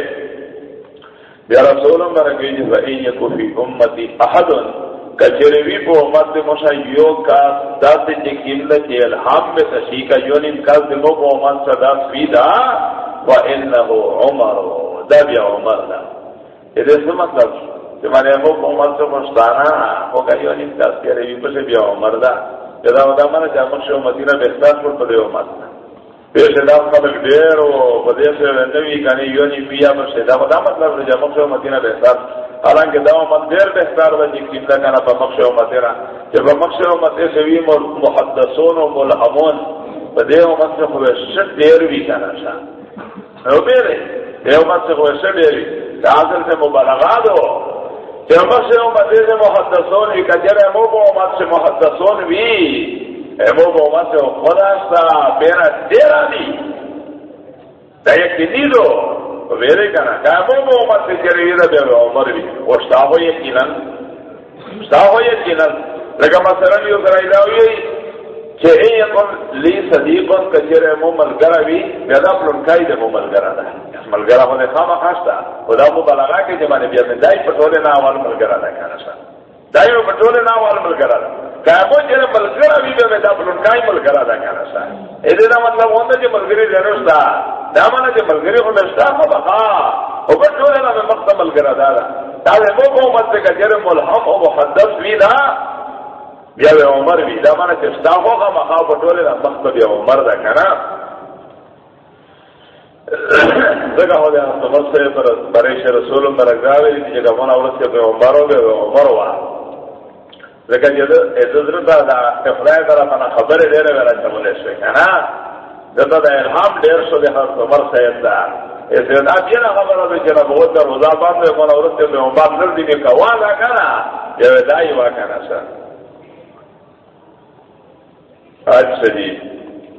بیا رسول الله مرګي و اي يكو في امتي احد کچروی په امت مشا یو کا داسې چې کیمله چې الهام به تشی کا یو نیم کاز د مو په امت صدا فیدا و انه عمر دا بیا عمر دا. دې څه مطلب چې باندې مو په امت څخه مستانا او کا یو نیم کاز کې په بیا عمر دا. دا دا مانه چې موږ شو مدینه به اختیار په دې امت پیش دا خلق دیر و بدیش نوی کنی یونی بیا مرشه دا. دا مطلب رجا مقشو مدینہ بہتر. حالانکہ دا امت دیر بہتر دا جی کم دا کنا پا مقشو مدینہ جب مقشو مدینہ سوی محدثون و ملحمون پا بدی امت سے خوبی شد دیر بھی کنا شا نو بیرے دی امت سے خوبی شد دیر بھی دا آزل سے مبالغات ہو جب مقشو مدینہ سے محدثون ہی کجر امو با امت سے محدثون بھی ایمو با امت سے خدا ستا بینا دیرا دی دا یکی نیدو ویرے کنا کہ ایمو با امت سے چروی دا بے عمر بھی وشتاہو یکینن وشتاہو یکینن لگا مثلا یو سرائیداوی چھے این یکن لی صدیقن کچر ایمو ملگرہ بھی بیدا پلنکائی دے مو ملگرہ دا ملگرہ ہونے خاما خاشتا خدا مو بلغا کے جمانے بیا میں دائی پٹولے ناوال ملگرہ دا کانا شا دائی پٹولے ناوال ملگرہ دا کابو چې ملګری وي به دا بلون کای ملګری دا کنه سا اې دا مطلب ونه چې ملګری لرستا دا معنی چې ملګری خو نشتا خو بقا او په ټول نه مقصد ملګری دا دا دا مو کوم مت کې جره ملحق او محدث وی دا بیا عمر وی دا معنی چې ستا خو هغه مخا په ټول نه مقصد بیا عمر دا کنه دغه هو دا تمسه پر پرېش رسول الله برګاوي چې دا مونږ اورسه په عمر او عمر وا لکه چې د زړه دا خدای تعالی په خبره ډېر ورا چولې شوی کنه دغه د الهام ډېر شو د هر عمر سید دا ایسه دا بیا خبره به چې په وته روزا باندې مونږ ورته په عمر نر دي کواله کنه یو دای وا کنه سره اچھا جی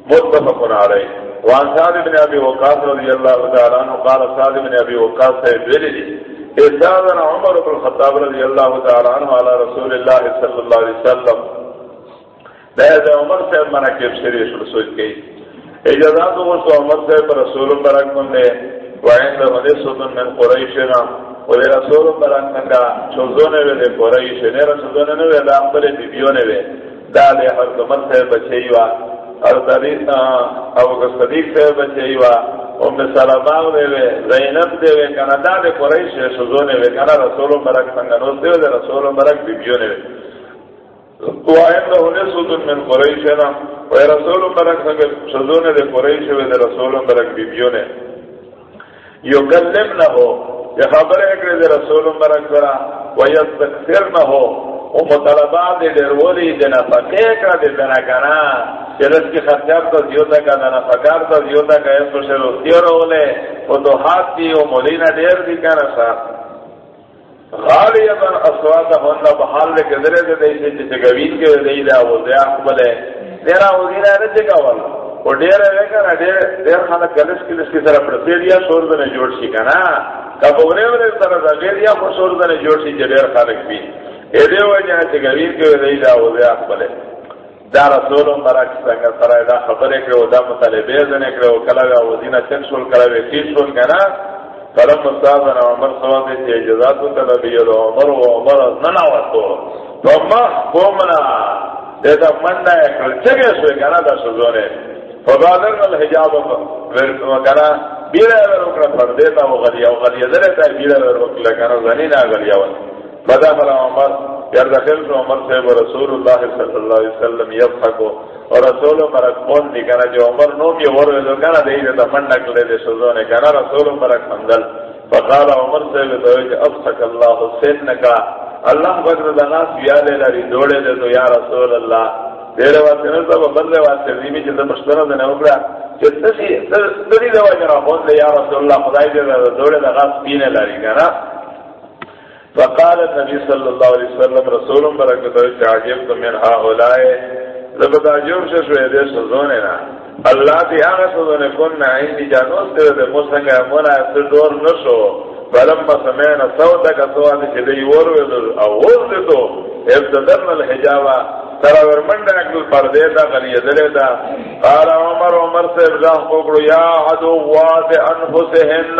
متفق علیہ وان سعد بن ابي وقاص رضي الله تعالى عنه قال، سعد بن ابي وقاص سے بيري استاذن عمر بن الخطاب رضی اللہ تعالی عنہ علی رسول اللہ صلی اللہ علیہ وسلم. لہذا عمر سے منا کے شریف رسول کی اجازت ہو تو عمر سے رسول برک نے وعند حدیث من قریشنا و رسول برک کا چوزونے وے قریش، نے رسول نے وے داخل بیبیوں نے وے۔ دال ہر عمر سے بچیوا اور صدیق ابو صدیق سے بچیوا ام سلمہ دے وے، زینب دے وے، کنا دا دے قریش شزو نے وے، کنا رسول برک سنگ نو دے وے رسول برک بیبیو نے وعنده نسوة من قريشنا ورسول مرک سنگر شزون دے قریش و دے رسول مرک بیبیونے یکلم نہ ہو یہ خبر ہے کہ دے رسول مرک برا ویستکثر نہ ہو وہ مطالبات دے درولی دے نفقے کا دے دنا کنا چلس کی خرچات تو زیوتا کا دنا فکار تو زیوتا کا ایسو شروع تیرو لے وہ دو ہاتھ دی، وہ مولینا دیر دی کنا سا. غالبا اصوات هن بحال کے ذرے دے دے سے گوین کے دے دا وہ دیا بلے تیرا وزیرا نے جگہ والا. وہ ڈیر ہے کہ کنا ڈیر ڈیر خانہ کلس کلس کی طرف پڑتے دیا شور دے جوڑ سی کنا کب اورے اورے طرح دا ڈیر یا شور دے جوڑ سی ڈیر خالق بھی اے دے وجہ سے گوین کے دے دا وہ دیا بلے دا رسول مرا مبارک څنګه سره دا خبره کړو دا مطالبه زنه کړو کله وزینا چن شول کړو تیز شول کنا فلم استاذن عمر سوا دے چے جزات طلبی عمر و عمر ننا وتو قومنا دے دا مننا کل چگے سوے کنا دا سزونے فبادر الحجاب ور کنا بیرا ور وکڑا پردے تا وہ غلیا غلیا درے تا بیرا ور کنا زنینا غلیا ون فلا عمر یار دخل تو عمر سے رسول اللہ صلی اللہ علیہ وسلم یضحکو اور رسول مرک کون دی کنا جو عمر نوم یہ ورو دو کنا دی دیتا من نکلے دے شزو نے کنا رسول مرک مندل فقال عمر سے بتوئی کہ افسک اللہ سن کا اللہ بکر دناس بیالے لاری دوڑے دے تو یا رسول اللہ دیرے واسے نرسا با بندے واسے نیمی چیزا مشترہ دے نوکرا چیزا سی دری دوا جنا خون دے یا رسول اللہ خدای دے دوڑے دے غاس پینے لاری کنا فقال النبي صلى الله عليه وسلم، رسول بركته عجبت من هؤلاء لبدا جور سے شوئے دے سزونے نا۔ اللہ تی آغا سزونے کن نا ایندی جانوس دے دے مسنگا مولا ایسے دور نشو۔ فلما سمینا سوتا کا سوانی چی دی وروی دو اوز دے تو ابتدرن الحجابا ترا ورمنڈا اکل پردے دا، غلی دلے دا۔ قال عمر عمر سے ابلاح پکڑو یا عدو واد انفسهن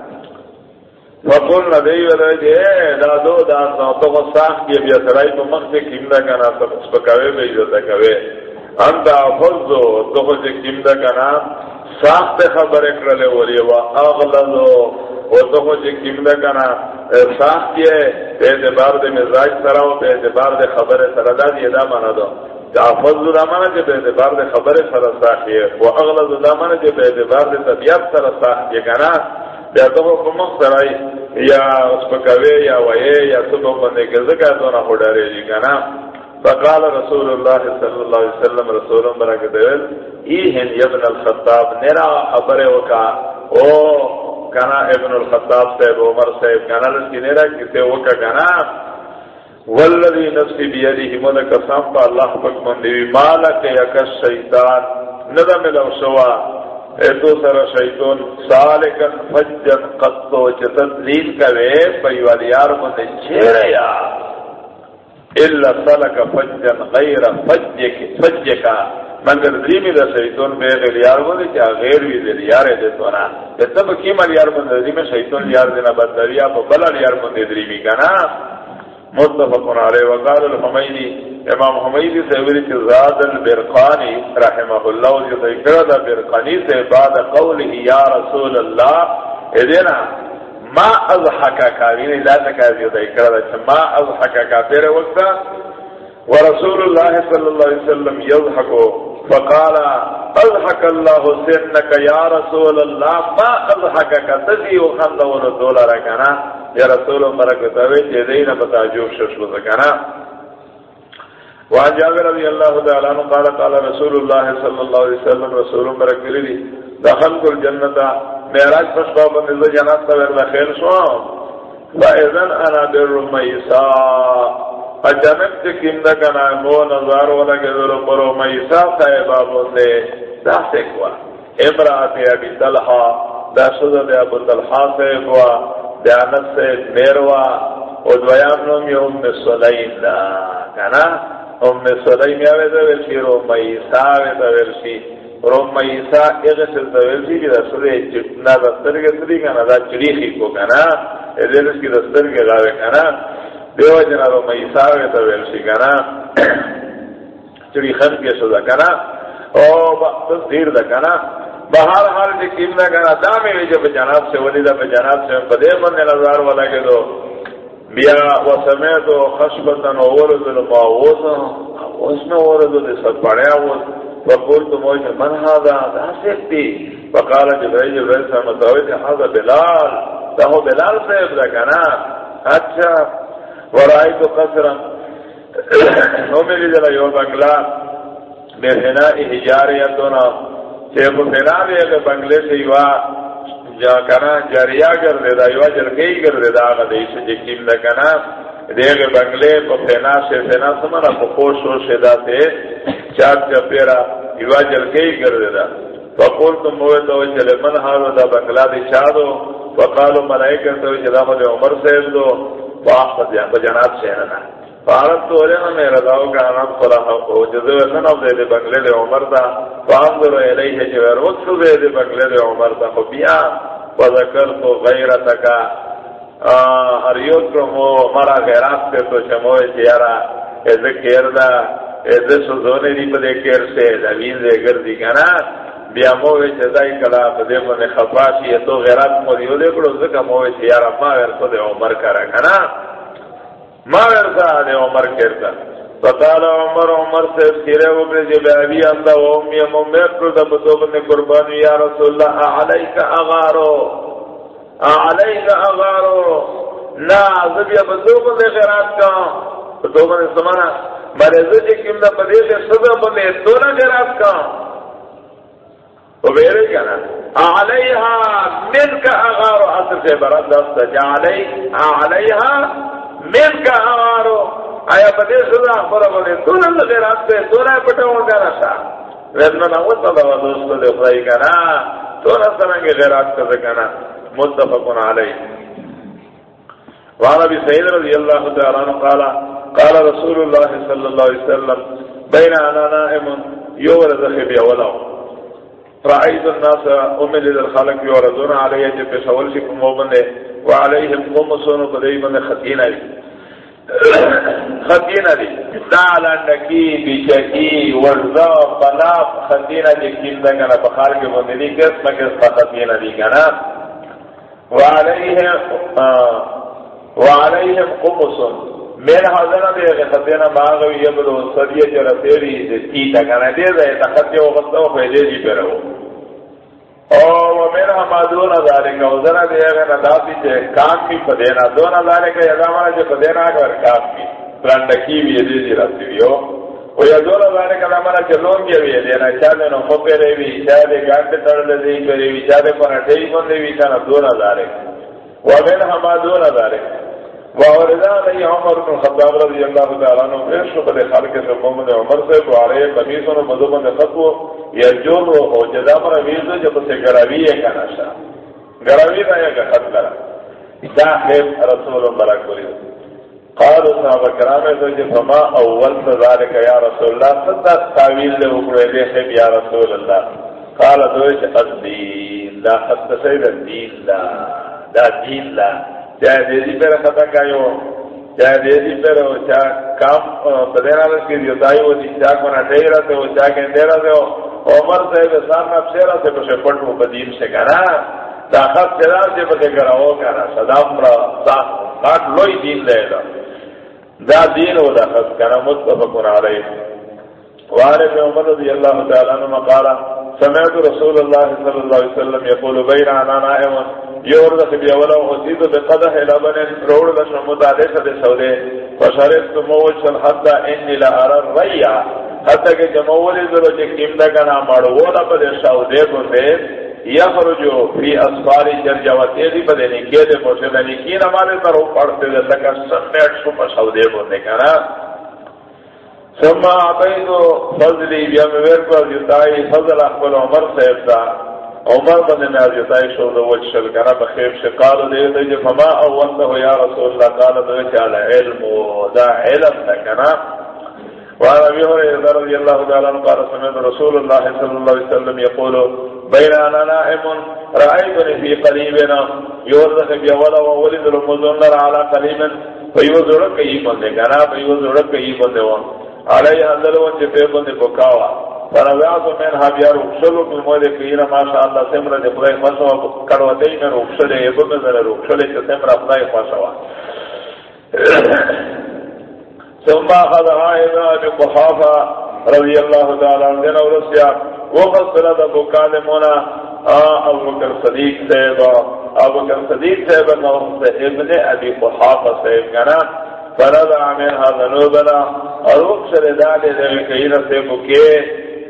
وقل ندی ودے دے دا دو دا تو کو کی، بیا سرائی تو مخ سے کیمدا کنا سب اس پکاوے بھی جو تکوے انت افضو تو کو کیمدا کنا، ساخت خبر اکرلے ولی، و اغلظو و تو خو جی کم دے کنا ساخت کیے پہ اعتبار دے مزاج سراو پہ اعتبار دے خبر سردا دی دا مانا دو جا فضل دا مانا جی پہ اعتبار دے خبر سر ساخت کیے و اغلظو دا مانا جی پہ اعتبار دے طبیعت سر ساخت کیے کنا. بیا تو خو کمک سرائی یا اس پکوے یا وئے یا سبب بندے کے ذکر تو نہ ہو ڈرے جی فقال رسول اللہ صلی اللہ علیہ وسلم رسول برکت دیل ایہن ابن الخطاب، نرا خبر وکا او کنا ابن الخطاب صاحب، عمر صاحب کنا لسکی نرا کسی وکا کنا والذی نفسی بیدی ملک قسم پا اللہ پک من دیوی مالک یکا شیطان ندم لو شوا ایتو سر شیطان، سالکن فجن قطو چتت لین کوے پیوالیار من چھیرے یا۔ الا سلک فجن غیر فجک فجکا مگر دریمی دا شیطان بے غیر یار بودی کیا غیر وی دیر یار دے تو نا۔ تب کی مر یار بند دریمی شیطان یار دینا بد دریا پا بلا یار بند دریمی کنا متفقن علیہ. وقال الحمیدی. امام حمیدی سے ویلی چی زاد البرقانی رحمہ اللہ. جو ذکر برقانی سے بعد قولی یا رسول اللہ. ادینا ما اضحکا کاوینی لا تکاوی دا اکرا دا ما اضحکا کا پیر وقتا ورسول اللہ صلی اللہ علیہ وسلم یضحکو فقال اضحک اللہ سنک یا رسول اللہ ما اضحکا کا تزی و خندور دولا رکنا یا رسول مرکتاوی چی دین بتا جوب ششو زکنا وعن جابر رضی اللہ تعالیٰ عنہ قال قال رسول اللہ صلی اللہ علیہ وسلم، رسول مرك مرکلی دخلت الجنتا میراج پس بابا نزا جنات تا ورلا خیر شوام فائذن انا بر میسا اچانک چکیم دا کنا مو نظار والا کے ذرو پرو میسا صاحب آبو دے دا سکوا امرات ابی طلحا دا شدہ دے ابو طلحا صاحب وا دے سے میروا، او دویام نوم یہ ام سلیم دا کنا؟ ام سلیم یا ویدہ ورشی رو میسا ویدہ ورشی رومیسا اغسل دویل کی رسول نا دستر کے سری کنا، دا چریخی کو کنا. ادھر کی دستر کے غاوے کنا. دیو جنا رومیسا وی دویل سی کنا چریخن کے سودا کنا او تصدیر دا کنا بہر حال جی کیم کنا دا میں جب جناب سے ولی دا جناب سے بدے من نظار والا کے دو بیا و سمیتو خشبتن و ورد الماوزا اس میں ورد دے سب پڑیا ورد فقلت موجه من هذا ذا سيفتي فقال جبريل جبريل سلام التوحيد هذا بلال فهو بلال صاحب ذا كنا اچھا ورائی ورأيت قصرا. نومي جلا يوم بنگلا بفناء حجاريتنا شیخ فنا بھی اگر بنگلے سے یوا. جا کنا جاریا کر دے دا، یوا جرگئی کر دے دا آگا دیش جکیم دا کنا. دیگ بنگلے پا فینا سے فینا سمنا پا خوش و شدا تے چار چپیرا ایوا جلگئی کر دیدا فقول تم موے تو چلے، من حالو دا بنگلہ دی چادو. فقالو ملائکر تو چلا مدے عمر سیب دو. فاحفظ یا بجنات فارت تو علینا میرا داو کا انام صلاح ہو جزو ایسن دے دے بنگلے دے عمر دا فاندر علیہ جویر وقت دے دے بنگلے دے عمر دا خبیا فذکر تو غیرت کا ہر غیرتکا ہریوت مو مرا غیرات پہ تو چموئے چیارا ایسے کیر دا ایسے سوزونے دی پدے کیر سے زمین دے گردی کنا بیا موئے چیزائی کلا پدے من خفاشی ہے تو غیرات مو دیو دے کرو زکا موئے چیارا ما ورسو دے عمر کرا کنا ما ورسا دے عمر کرتا فقال عمر عمر سے سیرے وکرے جب ابی اندہ و امی امو میکر دا بطوبن قربانی یا رسول اللہ علیک اغارو؟ علیہ اغارو؟ نا زبیا بدو بندے خیرات کا بدو بندے سمانا مرے زجی کم دا بدے دے صدا بندے دونا خیرات کا وہ بیرے علیہا من کا اغارو حسر سے دستا جا علیہا من کا اغارو آیا پہ دوستو دے خدای سرنگی متفق وعن ابي سعيد رضي الله تعالى عنه قال قال رسول الله صلى الله عليه وسلم، بين انا نائم يورد خبي ولو رأيت الناس امل الخلق يوردون عليه جب سوال شكم موبنه وعليهم قمصون بدأي خطين علي خطين علي دعلا نكي بشكي ورزا بناف خطين علي كم دنگنا بخار کے بندی قسم قسم خطين علي کنا وعليهم وعليهم قمص. من هذا دے خطینا ماغوی یبلو صدیہ جرا تیری تیتا کنا دے دے، تا تخطی و غصہ و فیدے جی پر ہو اور ومن ہما دون ذالک وزنا دے اگر نداتی چے کام کی پدینا دون ذالک یزامانا چے پدینا اگر کام کی۔ پرندکی بھی یدی جی رسی بھی ہو۔ و یا دولا زانے کا نمانا چلون گیا بھی دینا چاہ دے نو خپے بھی چاہ دے گانٹے تڑلے دی کری بھی چاہ دے پانا ٹھئی بندے بھی چاہ دولا زانے و من ہما دولا زانے و اوردان ای عمر بن خطاب رضی اللہ تعالیٰ عنہ پیش کو پدے خالق سے محمد عمر سے بوارے قمیصوں و مدوبند خطو یا جو ہو جدا مرا ویزو جب سے گراوی ہے کا نشا گراوی دا یا خط کرا دا رسول اللہ علیہ وسلم قال صحابہ کرام ہے کہ فما اول ذلك یا رسول اللہ، صدا تعویل لے اوپر دے ہے یا رسول اللہ۔ قال دوش الدین، لا حد سید الدین، لا دا دین، لا۔ چاہے دیدی پر خطا کایو چاہے دیدی پر چاہ کام بدینا رسی دیو دائی وہ دی چاہ کنا ٹھیرا سے وہ چاہ کے اندیرا سے عمر صاحب سامنا پسیرا سے پسے پٹو بدیم سے کنا دا خط چرا سے پسے کرا کراؤ کنا صدام را ساکھ لوئی دین لے گا دا دین و دا خط کنا متفقن علیہ وعارف عمر رضی اللہ تعالیٰ عنہ قالا سمعت رسول اللہ صلی اللہ علیہ وسلم یقول بین آنا نائم یورد خبی اولا وحسید بقدح لبن روڑ لشن متعلیس دے سودے فشرفت موجن حتی انی لارر ریا حتی کہ جمولی ذرو جے کمدہ کنا مارو ولا پدے سودے بندے یخرجو فی اسفاری جرجواتی دی بدے نکی دے پوچھے دے نکی نمارے پر ہو پڑھتے دے لکا سمیٹ شو پسو دے بندے کنا۔ ثم آتائیدو فضلی بیا مویر جتائی فضل اخبر عمر صاحب دا عمر بندے میں جتائی شو دو وچ شل کنا بخیب سے قالو دے دے جے فما اولتہو یا رسول اللہ قالو دے چالا علم دا علم دا کنا وعن ابي هريره رضي الله تعالى عنه قال سمعت رسول الله صلى الله عليه وسلم يقول بين انا نائم رايتني في قريبنا يورث بيولا وولد المزنر على قريب فيوزرك يمن كان فيوزرك يمن عليه هذا في بيبن بكاوا فرضعت من هابيار جی وشلو من مودي كينا ما شاء الله سمرا دي خدای مسوا کڑوتي من وشله يبن زر وشله سمرا خدای مسوا ثم اخذ عائنا بقحافة رضي الله تعالى عنه ورسيا وفصل ذا بكال منا ابو بكر صديق سيبا ابو بكر صديق سيبا ابن ابي قحافة سيب كنا فرضع منها ذنوبنا اور اکثر اروكسر دالي ذي كينا سيبكي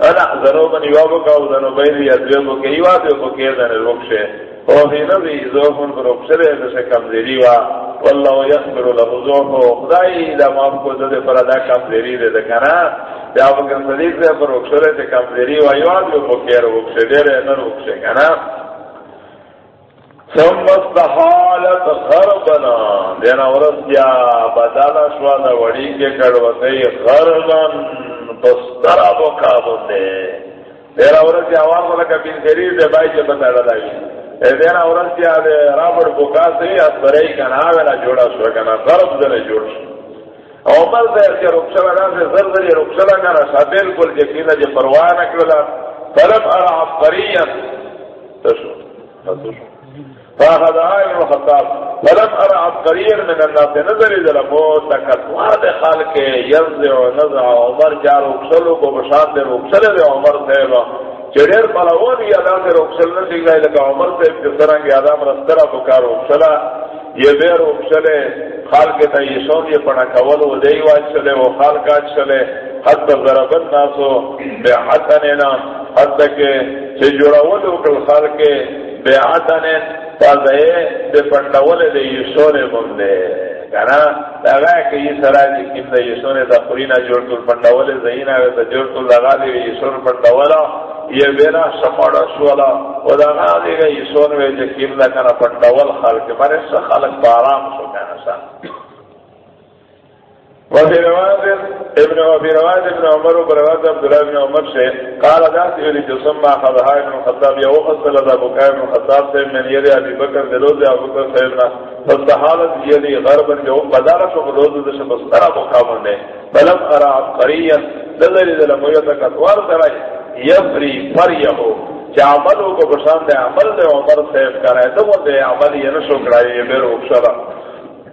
انا ذنوبا يوابكا وذنوبين يدوبكي يوابكي ذنوبكي وفي نبي زوفن فروكسر ذي كمزيري والله يغفر له ذوق خدای دا ما کو دے پر ادا کم دیری دے کنا. یا بکر صدیق دے پر اکثر تے کم دیری و ایواد جو بکیر و اکثر دے نہ اکثر کنا. ثم استحالت غربنا. دینا ورس یا بدالا شوا دا وڑی کے کڑوتے غربن بسترا بکا بندے. دینا ورس یا آوار ملکا کبین دیری دے، بائی جے بتا ڈالائی دین اورن کیا دے، رابر بوکا سے اس برئی کنا جوڑا سو کنا ضرب دے جوڑ عمر دے کہ رخصلا نہ سے، زر زر رخصلا کنا سابل کل جے کینا جے پرواہ نہ کلا طلب ارا عبقریا تشو تشو فاخذ ارى عبقريا من الناس نظر الى الموت تكتوار خالق ينزع ونزع عمر جار وكسلو بشان دے وكسل عمر سيبا چڑیر پلاون یا دا سے روکشل نہ دیکھ لگا عمر سے جس طرح کی آدم رسترا بکار روکشلا یہ بے روکشلے خال کے تا یہ سون یہ پڑا کول وہ دئی واج چلے وہ خال کا چلے حد حد کہ جوڑا وہ خال کے بے تازه د پنڈول د یہ باندې بندے کنا لگا کہ یہ سرا دی کیم دے یہ سونے دا قرینا جوڑ کل زینا د جوړ ټول لگا دی یہ سون یې ویرا میرا شوالا سوالا خدا نہ دے گا یہ سون میں جو کیم نہ کرنا پنڈول خالق مارے سا خالق بارام سو کہنا وفي رواية ابن وفي رواية ابن عمر وبرواية عبد الله بن عمر سے قال ذات يلي جسم ما خذها ابن الخطاب يا وخصل ذا بكاء ابن الخطاب سے، من يد ابي بكر دلوز ابو بكر سيدنا فاستحالت يدي غربا جو بدارة فلوز دش بسترا بكاء من بلم ارى عبقريا دلري دلم ويتك اتوار ترائی یفری فریہو، چا عملو کو بشان دے، عمل دے عمر سیف کرائے تو وہ دے عمل یہ نشو کرائی، یہ بیر اکشرا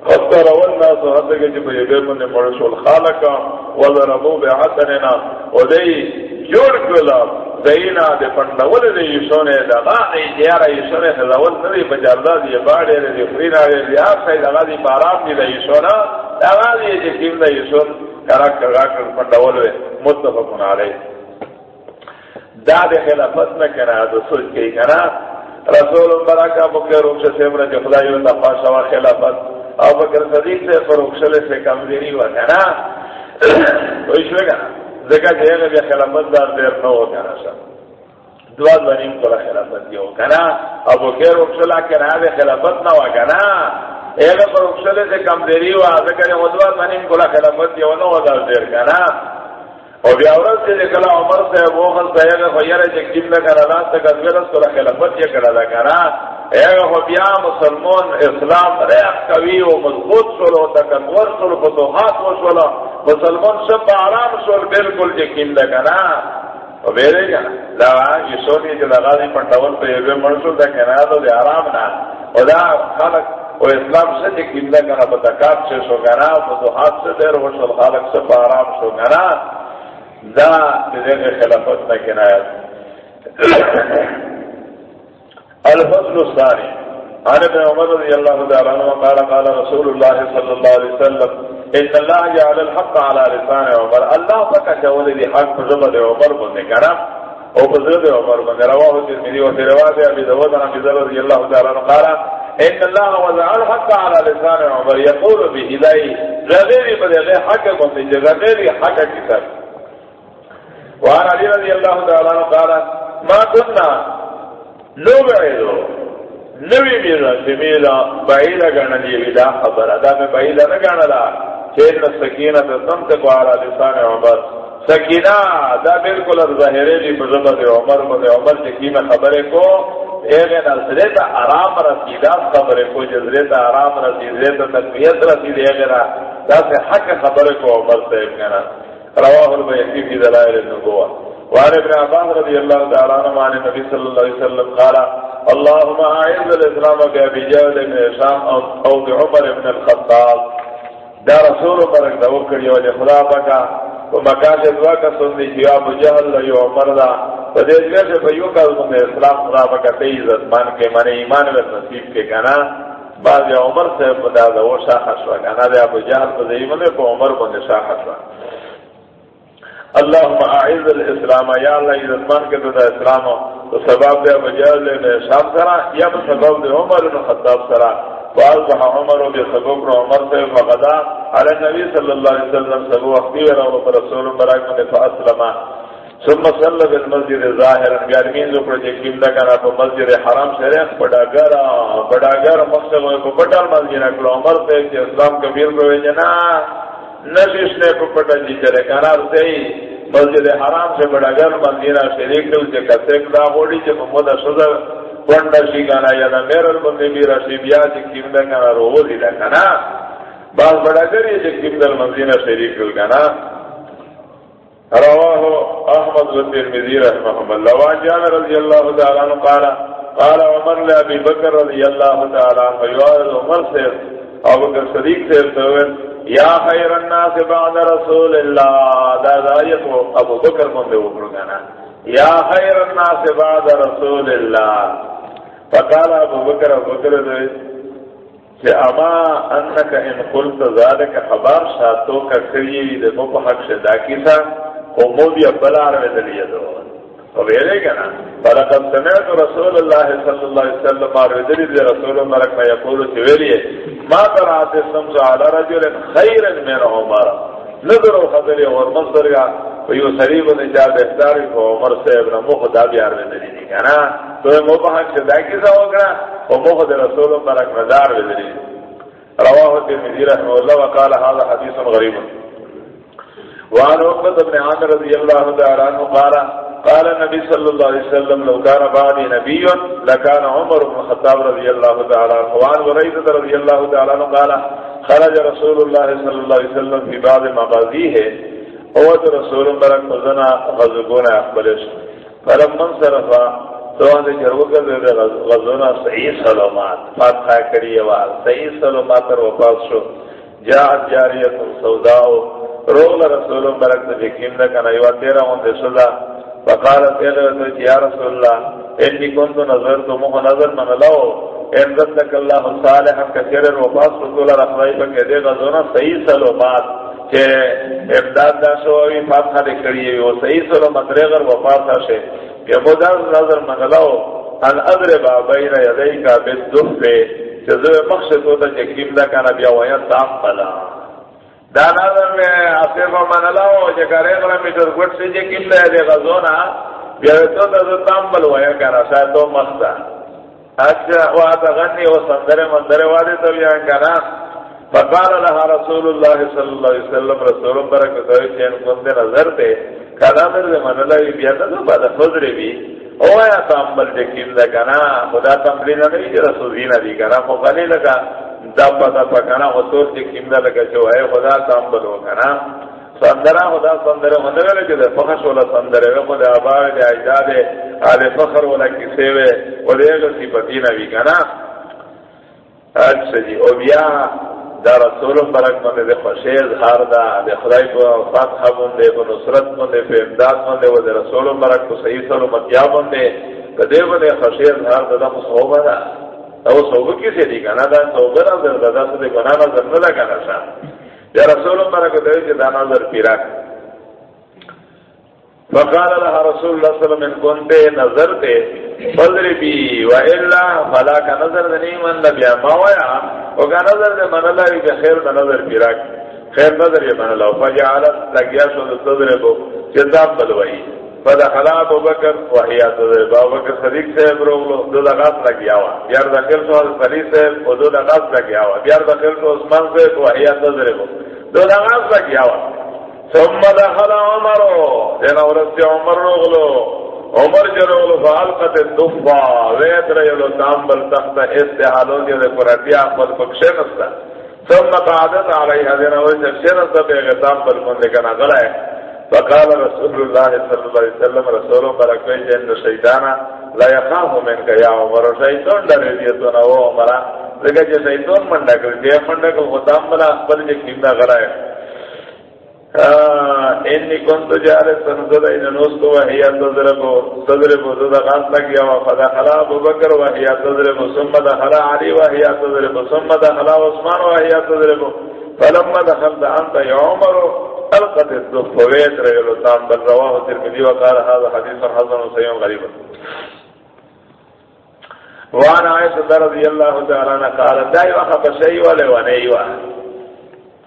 خطا رول ناس و حد کے جب یہ بیر من مرشو الخالقا حسننا و دے جوڑ کلا، دینا دے پندول دے یسونے دا غاقی دیارا یسونے خضاول ندی بجاردہ دی باڑے دے فرینا دے دی آپ ساید اغا بارام دی دے یسونا دا غا دی جکیم دے یسون کرک کرک پندول دے متفقن علیہ دا دے خلافت نہ کنا تو سوچ کے کنا. رسول برکا بکر روک سے سمرا جو خدای و تفا شوا خلافت. او بکر صدیق سے فروخشل سے کمزیری و کنا تو اس میں کہا دیکھا جے میں بھی خلافت دار دیر نہ ہو کہنا سا دعا بنیم کو خلافت یہ ہو کہنا اب وہ خیر روکشل کنا دے خلافت نہ ہو کنا ایک فروخشل سے کمزیری دیکھا ذکا وہ دعا بنیم کو خلافت یہ ہو نہ ہو دیر کہنا او بیا ورځ چې کله عمر سے وہ خل ته غیر چې کیم نه کړه، لاس ته ګذر سره خلافت یې کړه، دا کړه هغه خو بیا مسلمان اسلام ریح کوي او مضبوط شو او تکبر شو په توحات وشو مسلمان سب آرام شو بالکل چې کیم نه کړه. او بیره کنه دا یې سونی چې لغازي پټول په یوه مرشو دا کنه دا آرام نه. او دا خلق، او اسلام سے چې کیم نه کړه، په تکاب سے شو کنه په توحات سے ډیر وشو خلق سب آرام شو کنه دا دیگر خلافت نہ کنایت الفصل الثاني عن ابن عمر رضي الله تعالى عنه قال قال رسول الله صلى الله عليه وسلم، ان الله جعل الحق على لسان عمر. الله فك جول لي حق زبد عمر بن كرم او بزرد عمر بن رواه الترمذي وفي روايه ابي داود عن ابي ذر رضي الله تعالى عنه قال، ان الله وضع الحق على لسان عمر يقول به الي غير بدل حق بن غير حق كتاب وعن علي رضي الله تعالى عنه قال، ما كنا نبعد نبی میرا سمیلا بعیدہ گانا دیوی دا خبر، ادا میں بعیدہ نہ گانا دا کہ سکینہ تنطق على لسان عمر۔ سکینہ، دا بالکل ظاہرے دی بزبت عمر بد عمر جکیم خبرے کو ایغن ازرے تا آرام رسیدہ خبرے کو جزرے تا آرام رسیدہ تا تقویت رسید ایغن دا سے حق خبرے کو عمر سے ابننا رواہ البیقی فی دلائل النبوہ وعن ابن عباس رضی اللہ تعالیٰ عنہ عن نبی صلی اللہ علیہ وسلم قال اللہم اعز الاسلام بی جہد ابن عشام او بعمر ابن الخطاب. دا رسول برک دا وکڑی وجہ خدا بکا و مکان دعا کا سنی جی ابو جہل لیو عمر دا. بدے جگہ سے بیو کا اسلام خدا بکا تیز مان کے من ایمان و نصیب کے کنا. بعد عمر سے بدا دا وہ شاخ شوا کنا، دے ابو جہل کو ایمان کو عمر بن شاخ شوا اللهم اعز الاسلام یا اللہ عزت مان کے تو اسلام تو سبب دے بجال نے شام کرا یا سبب دے عمر بن خطاب سرا واصبح عمر بسبب عمر سے فغدا على النبي صلى الله عليه وسلم سبو اخبر اور رسول برائے نے فاسلم ثم صلى بالمسجد ظاهرا گرمین جو پروجیکٹ کیندا کنا تو مسجد حرام شریف بڑا گرا بڑا گرا، مقصد ہے کو بڑا مسجد ہے عمر سے اسلام کبیر کو جنا نشش نے کو پٹا جی کرے قرار سے مسجد حرام سے بڑا گھر مدینہ شریف نے اسے کتے دا ہوڑی جو محمد صدر پنڈا شی گانا، یا نہ میرا بندے بھی رشی، بیا جی کیم دا گانا، رو وہ دی کنا بعض بڑا گھر یہ جی کیم دا مدینہ شریف کو گانا۔ رواہ احمد بن ترمذی رحمہ اللہ. وان جابر رضی اللہ تعالی عنہ قال قال عمر لابی بکر رضی اللہ تعالی عنہ یوارد عمر سے ابو بکر صدیق سے یا خیر الناس بعد رسول اللہ، دا دایت و ابو بکر من دے وکڑو گانا یا خیر الناس بعد رسول اللہ۔ فقال ابو بکر ابو بکر دے کہ اما انکا ان قلت ذالک خبار شاتو کا کریوی دے مو حق سے دا کیسا او مو بیا بلار میں دلیہ دو۔ ویلے گا نا فلقد سمعت رسول اللہ صلی اللہ علیہ وسلم اور دے رسول مرک میں یقول چویلی ما ترات السمس على رجل خیر من عمر. نظر و خضر اور مصدر گا ویو سریب نے جا بہتاری کو عمر سے ابن مخ دا بیار میں دلی دی نا تو مبحق سے دا کیسا ہوگا و مخ دے رسول مرک مدار ودری رواہ ترمذی رحمہ اللہ وقال هذا حدیث غریب وعن عقبة بن عامر رضی اللہ تعالی عنہ قال قال النبي صلى الله عليه وسلم، لو كان بعدي نبي، لكان عمر بن الخطاب رضي الله تعالى عنه. وعن وريدة رضي الله تعالى عنه قال، خرج رسول الله صلى الله عليه وسلم في بعض مغازيه هو رسول برك فزنا غزقون أخبرش فلما انصرف تو نے جرو کر دے غزونا صحیح سلامات فاتحہ کریے وال صحیح سلامات اور واپس شو. جاءت جاریت سوداء روغ رسول برک دے کیندا کنا یوا تیرا ہون دے فقال قال يا رسول الله اني كنت نظرت مو نظر من الله ان ذلك الله صالح كثير وفاس رسول رحمه بك دے غزونا صحیح سلامات کہ امداد دا شوی فاتحہ دے کریے وہ صحیح سلامت رغر وفات ہے کہ خدا نظر من الله ان اضرب بين يديك بالدف جذب مقصد ہوتا کہ کیملا کا نبی ہوا تام بلا دانا در میں اصف من لاو جے کرے گرا میٹر گٹ سے جے لے دے غزونا تو تو تام بل کرا سا تو مستا اچھا وا تا غنی و سندرے مندرے والے تو بیا کرا فقال لها رسول الله صلى الله عليه وسلم، رسول برکت ہے ان کو دے نظر تے کلا در من بیا تو بعد فضر بھی او یا تام بل کنا، خدا تمرین نہیں رسول دی نہ دی کرا فقال لگا دابا دابا کنا غطور چی کمدہ لگا جو ہے خدا تامبل ہو کنا۔ سندرہ خدا سندرہ مندرہ لگا دے فخش والا سندرہ وی خدا آبار دے آجداد آل فخر والا کسے وے و دے گا صفتی نبی کنا۔ اچھا جی او بیا دا رسول برک مندے دے خوشیز ہار دا دے خدای کو فاتحہ بندے کو نصرت بندے پہ امداد بندے و دے رسول برک کو صحیح سلومتیا بندے کدے بندے خوشیز ہار دا دا مصحوبہ دا او سوګه کې سي دي کنه دا سوګه را در دا څه دي؟ ګنا نظر نه دا کنه شا یا رسول برک برکت دې چې دا نظر پیرا فقال لها رسول الله صلی الله علیه وسلم، ان كنت نظرت فضربي والا فلا نظر نہیں من ما ویا. او نظر من الله دې خیر نظر پیرا خیر نظر من الله فجعلت لگیا شو تضربو چې بلوي فدخل ابو بکر، وحی اتذر ابو بکر صدیق سے بروغلو دو دغاز لگیا ہوا بیار دخل تو حضرت علی سے و دو دغاز لگیا ہوا بیار دخل تو عثمان سے وحی اتذر ابو دو دا غاز با وا ثم دخل عمر. دینا ورسی عمر رغلو عمر جرغلو فالقت الدفا ویت ریلو تامبل تخت استحالو دیو قرآتیا احمد پکشے نستا ثم قعدت علیہ دینا ورسی شنستا بیغتام بل کندکنا غلائے فقال رسول الله صلى الله عليه وسلم، رسول برکوی جن شیطانا لا يخاف منك يا عمر. شیطان در دیتون عمر. لگا شیطان منڈا کر جے کو خدام بلا اخبر جے کیمنا غرائے انی کنتو جارے سنزد این نوستو وحیا تضربو تضربو زدہ غانتا کیا وفدا خلا ابو بکر وحیا تضربو سمد خلا علی وحیا تضربو سمد خلا عثمان وحیا تضربو، فلما دخلت انت یا عمرو القت الدفویت رجل تام، بل رواه ترمذی وقال هذا حديث حسن صحيح غريب وان عائشہ رضی اللہ تعالی عنہ قال دای وخبشی ولا ونیوا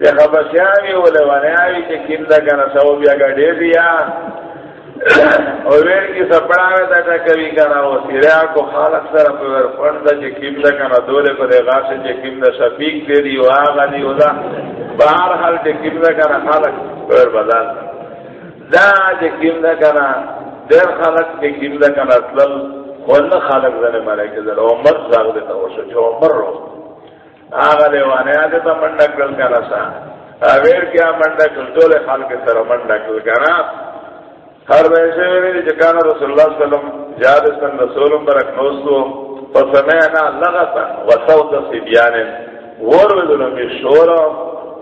تے خبشیاوی ولا ونیاوی کہ کیندا کنا سو بیا گڈی دیا اور ویر کی سپڑا میں تا کبھی کنا وہ سیرا کو خالق سر پر فند جے کیندا کنا دولے کو دے غاش جے کیندا شفیق دے دی او وا غنی ودا بہر حال جے کیندا کنا خالق پر بدل دا جے کیندا کنا دیر خالق جے کیندا کنا اصل کول خالق زنے مالے کے در عمر زاغ دے تو شو جو عمر رو آغا دے وانے آدے تا منڈکل کنا سا۔ اویر کیا منڈکل دولے خالق سر منڈکل کنا ہر ویسے میں جکانا رسول اللہ صلی اللہ علیہ وسلم جاد سن رسول برک نوستو۔ فسمعنا لغتا وصوت سبیان ور ویدنو می شورا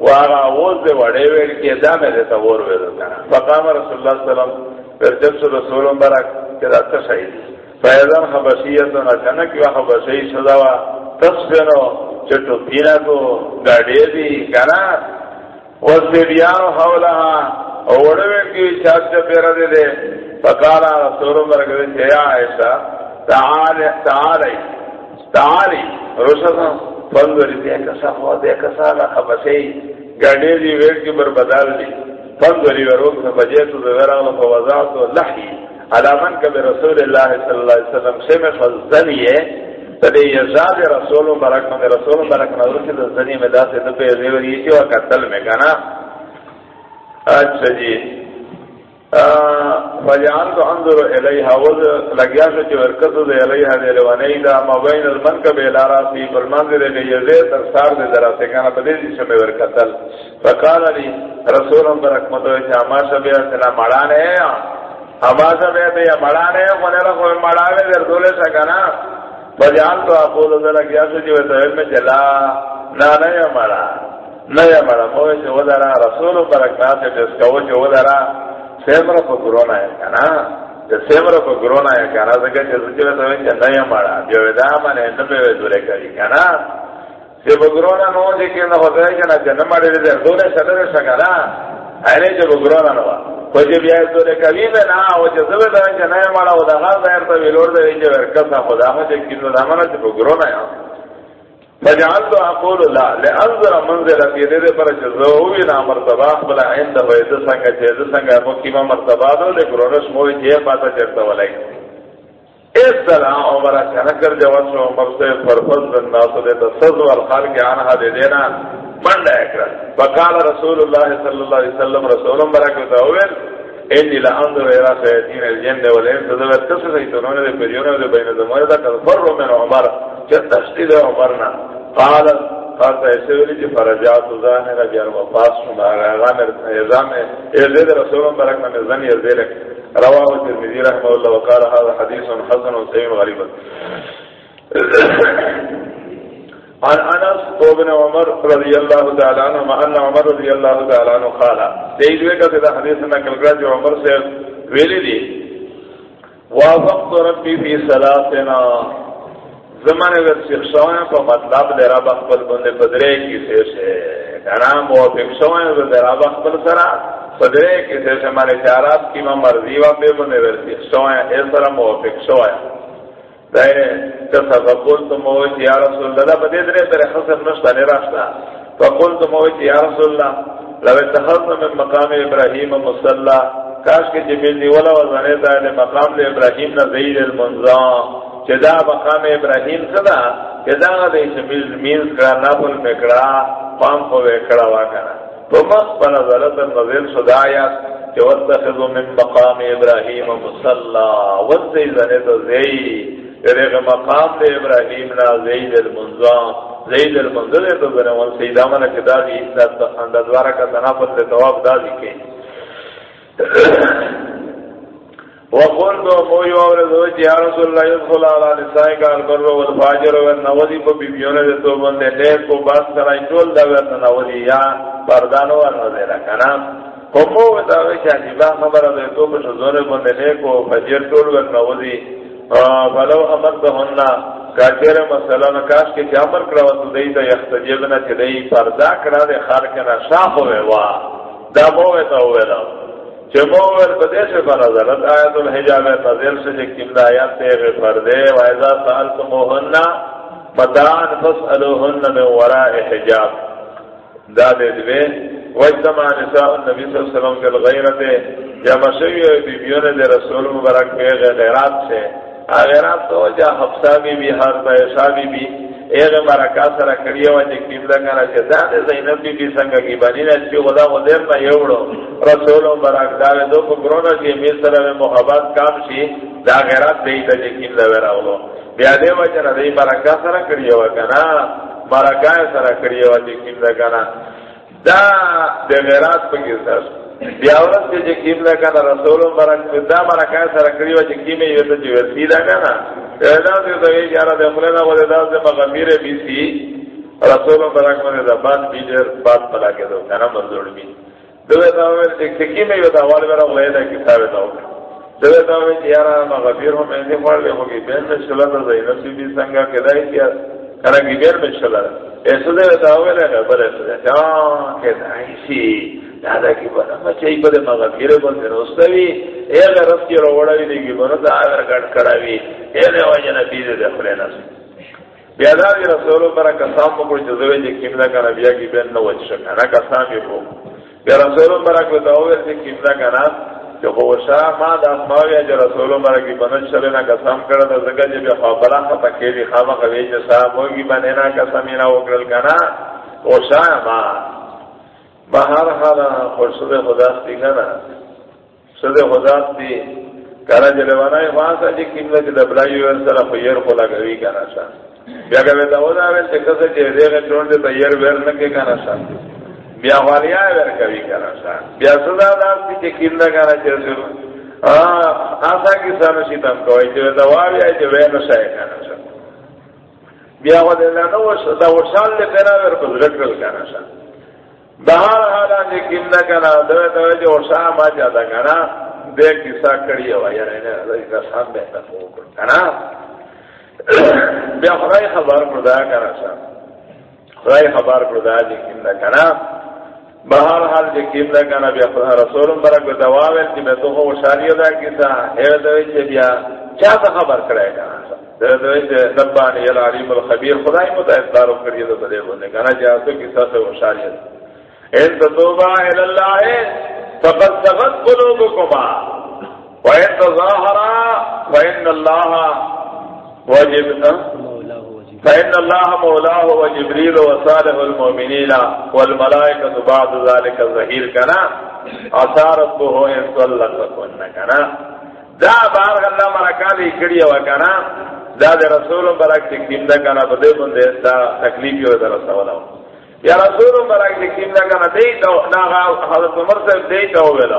وآغا آوز دے وڑے ویڈ کی ادامے دیتا ور ویدنو کنا فقام رسول اللہ صلی اللہ علیہ وسلم، پھر جب سے رسول برک کدا تشہید فیضان خبشیتن اچانک و خبشی شدوا تصفنو چٹو پینا کو گاڑی دی کنا وزبیانو حولہا اوڑوے کی چاچ چا پیرا دے دے، فقالا رسول مرکز چیا عائشہ تعالی تعالی تعالی روشتا فندوری دے کسا، ہوا دے کسا، لکھا بسی گڑی دی ویٹ کی بر بدال دی، فندوری وروک سے بجیتو دے ویراغلو فوضاتو لحی علا من کبی رسول اللہ صلی اللہ علیہ وسلم سے سمخ الزنیے تدے یزاد رسول مرکز رسول مرکز رسول الزنی میں دا سے دپے زیوری چیوہ قتل میں کنا اچھا جی فجان تو اندر الیہا وز لگیا شو چی ورکتو دے الیہا دے لوانی دا مبین المن کا بیلارا سی پر منظر دے یزے تر سار دے درا سے کانا پدے دی شمی ورکتل فقال علی رسول ہم برکمتو چی اما شبیہ سنا مڑانے ہیں اما شبیہ دے یا مڑانے ہیں خونے رکھو مڑانے در دولے سا کنا فجان تو اقول دے لگیا شو چی جی، ورکتو علم جلا۔ نا نیا مڑا نیا مڑا موے چی ودرا رسول برکنا سے جس کا وہ چی ودرا سیمر کو گرونا ہے کنا جو سیمر کو گرونا ہے کنا زکر چی زکر تو انچہ نیا مڑا جو ودا منے نبی وی دورے کری کنا سی بگرونا نو جی کی ہوتا ہے کنا جنم مڑی دیر دونے شدر شکنا اینے جو بگرونا نو کوئی جی بیائی دورے کبھی میں نا وہ چی زبی تو انچہ نیا مڑا ودا غاز دیر تو ویلور دیر انچہ ورکسا خدا ہو جی کی نو دامنا چی بگرونا ہے فجعل تو اقول لا، لانظر منزل في یعنی دې پر چې زووی نا مرتبه خپل عند وې د څنګه چې د څنګه مو کیما مرتبه ده له ګرونس مو یې پاته چرته ولای اس طرح عمر اچانک کر جواب شو عمر سے فرفض الناس دے تصد والخال کے آنها دے دینا منڈا اکرا۔ فقال رسول اللہ صلی اللہ علیہ وسلم رسول برکت اول انی لانظر الى سیدین الجن والانس. ذو تصد ایتونون دے پریون دے بین زمان دا کفر من عمر چتشتی دے عمرنا قال قال ایسے ولی جی فرجات ظاہر بیار وفاس شما غام ازام ازید رسول برک من زن یزیلک رواه ترمذی رحمه الله وقال، هذا حديث حسن صحيح غريب عن انس ابن عمر رضي الله تعالى عنه ان عمر رضي الله تعالى عنه قال دیدوے کا تھا حدیث نقل کر جو عمر سے ویلی دی. وافقت ربی فی صلاتنا زمان اگر شخصوائیں پا مطلب دے رب اخبر بندے پدرے کی سے۔ سے کنا موافق شوائیں دے رب اخبر سرا پدرے کی سے سے۔ مانے چارات کی ما مرضی و بے بندے ورسی شوائیں اے سرا موافق شوائیں یا رسول اللہ نشتا نراشتا یا رسول اللہ لو اتخذنا من مقام ابراہیم مصلا. کاش کے جمیل دیولا وزنیتا ہے مقام دے ابراہیم نا زید المنظام چدا مقام ابراہیم صدا چدا دے شمیل مینز کرا نابل میں کرا پام کو وے کرا وا کرا فمقبل ذلت النظر صدایات کہ واتخذوا من مقام ابراہیم مصلا. وزی زنید زی مقام دے ابراہیم نا زید المنظام زید المنظر تو زنید وان سیدہ منا کدا دی اندازوارا کا تنافت دے تواب دا دی کے وقل دو موی وورد ہوئی یا رسول اللہ یدخل علا نسائی کا البر والفاجر والنوذی کو بیبیون دے تو بندے، نیک کو باس کرائی ٹول دا ورن نوذی، یا پردانو ورن کنا کمو دا وی چانی با خبر دے تو بشو زون بندے، نیک کو فجر ٹول ورن نوذی فلو امر دہننا کاچر مسئلہ نکاش کے چامر کروا تو دی دا یختجبنا چی دی پردا کرا دے خارکنا شاہ ہوئے وا دا موی تا ہوئے دا چموور بدے سے فرضرت آیت الحجاب نظر سے جکیم دا آیات تیغ فردے وائزا سالتموہن مدان فسألوہن من وراء حجاب. دا دے دوے وجتمع نساء النبی صلی اللہ علیہ وسلم کے الغیرت جمع شوی بیبیون دے رسول مبرک کے غیرات سے غیرات تو جا حفصہ بھی بھی حرد عشاء بھی بھی ایغ مرکا سره کړی و چې کیم دا کنه چې زینب بی بی څنګه کی باندې نه خدا و دې ما یوړو رسول برک دا دو کو کرونا چې می سره محبت کام شي دا غیرت دی د کیم دا وراولو بیا دې و چې مرکا سره کړی و مرکا سره کړی و چې کیم دا کنه دا د غیرت په کې سره بیا ورځ چې کیم دا کنه رسول برک دا مرکا سره کړی و چې کیم یې ته چې ورسیدا کنه اینا سے تو یہ یارا دے خلینا والے دا سے مغمیر بی سی رسول برک میں دا بات بھی دیر بات پلا کے دو کنا منظور بھی دوے دا میں ایک سکی میں یہ دا والے میرا غلے دا کتاب دا دوے دا میں یارا مغمیر ہوں میں نے پڑھ لے ہوگی بین میں شلا دا زینب سی بھی سنگا کے دائی کنا کی بیر میں شلا ایسو دے دا والے نے بڑے سے جان کے دائی سی دادا کی بنا مچھئی پدے مغفیر بندے نوستوی ایغ رس کی روڑاوی دیگی بنا دا آگر گڑ کراوی ایغ واجن بیدے دے خلینا سی بیادا دی رسولو برا کسام مکر جزوے جی کم دا کنا بیا کی بین نو وچ شکا نا کسام یو بیا رسولو برا کو داویر جی کم کنا جو خوشا ما دا اسماوی جی رسولو برا کی بنن شلی نا کسام کرد دا زگا جی بیا خوابلا خطا کیلی خام خوی جی سا موگی بنینا کسامینا وکرل کنا خوشا ما بہر حالا خوش سد خدا سی گنا سد خدا سی۔ کرا جلوانا وہاں سا جی کم لچ جی دبلائی ور سر خیر خلا گوی کنا شا بیا گوی دا ودا وین چه کسا چه دیغ چون دے تیر ور نکے کنا شا بیا والیا ور گوی کنا شا بیا سدا دا سی چه کم دا کنا چه سر آسا کی سانشی تم کوئی چه دواوی آئی جی چه وین شای کنا شا بیا ودا دا وشان لے پینا ور بزرکل کنا شا بہر حالا لیکن نہ کنا دوے دوے جو شاہ ما جاتا کنا، دے کسا کڑی ہوا یعنی یا رہنے اللہ کا سام بہتا فوق کنا۔ بیا خدای خبر پردا کنا شاہ خدای خبر پردا لیکن نہ کنا۔ بہر حال لیکن نہ کنا، بیا خدا رسول برک دواوے کہ میں تو ہو شاری دا کسا ہے دوے چے بیا کیا تا خبر کرے کنا شاہ دوے دوے چے نبانی العلیم الخبیر، خدای متعدارو کریے دو بدے بولنے کنا جا تو کسا سے ہو شاری دا ان تتوبا الى الله فقد سغت قلوبكما وان تظاهرا فان الله وجب فان الله مولاه وجبريل وصالح المؤمنين والملائكه بعد ذلك الظهير كنا. اثارت به ان طلقكن كنا. دا بار اللہ مرکالی کڑی ہوا کنا. دا دے رسول برک تکیم دا کنا. بدے بندے دا تکلیفی ہو دا رسول اللہ یا رسول مرک لکیم لگا نا دیتا نا حضرت عمر صاحب دیتا ہو گیا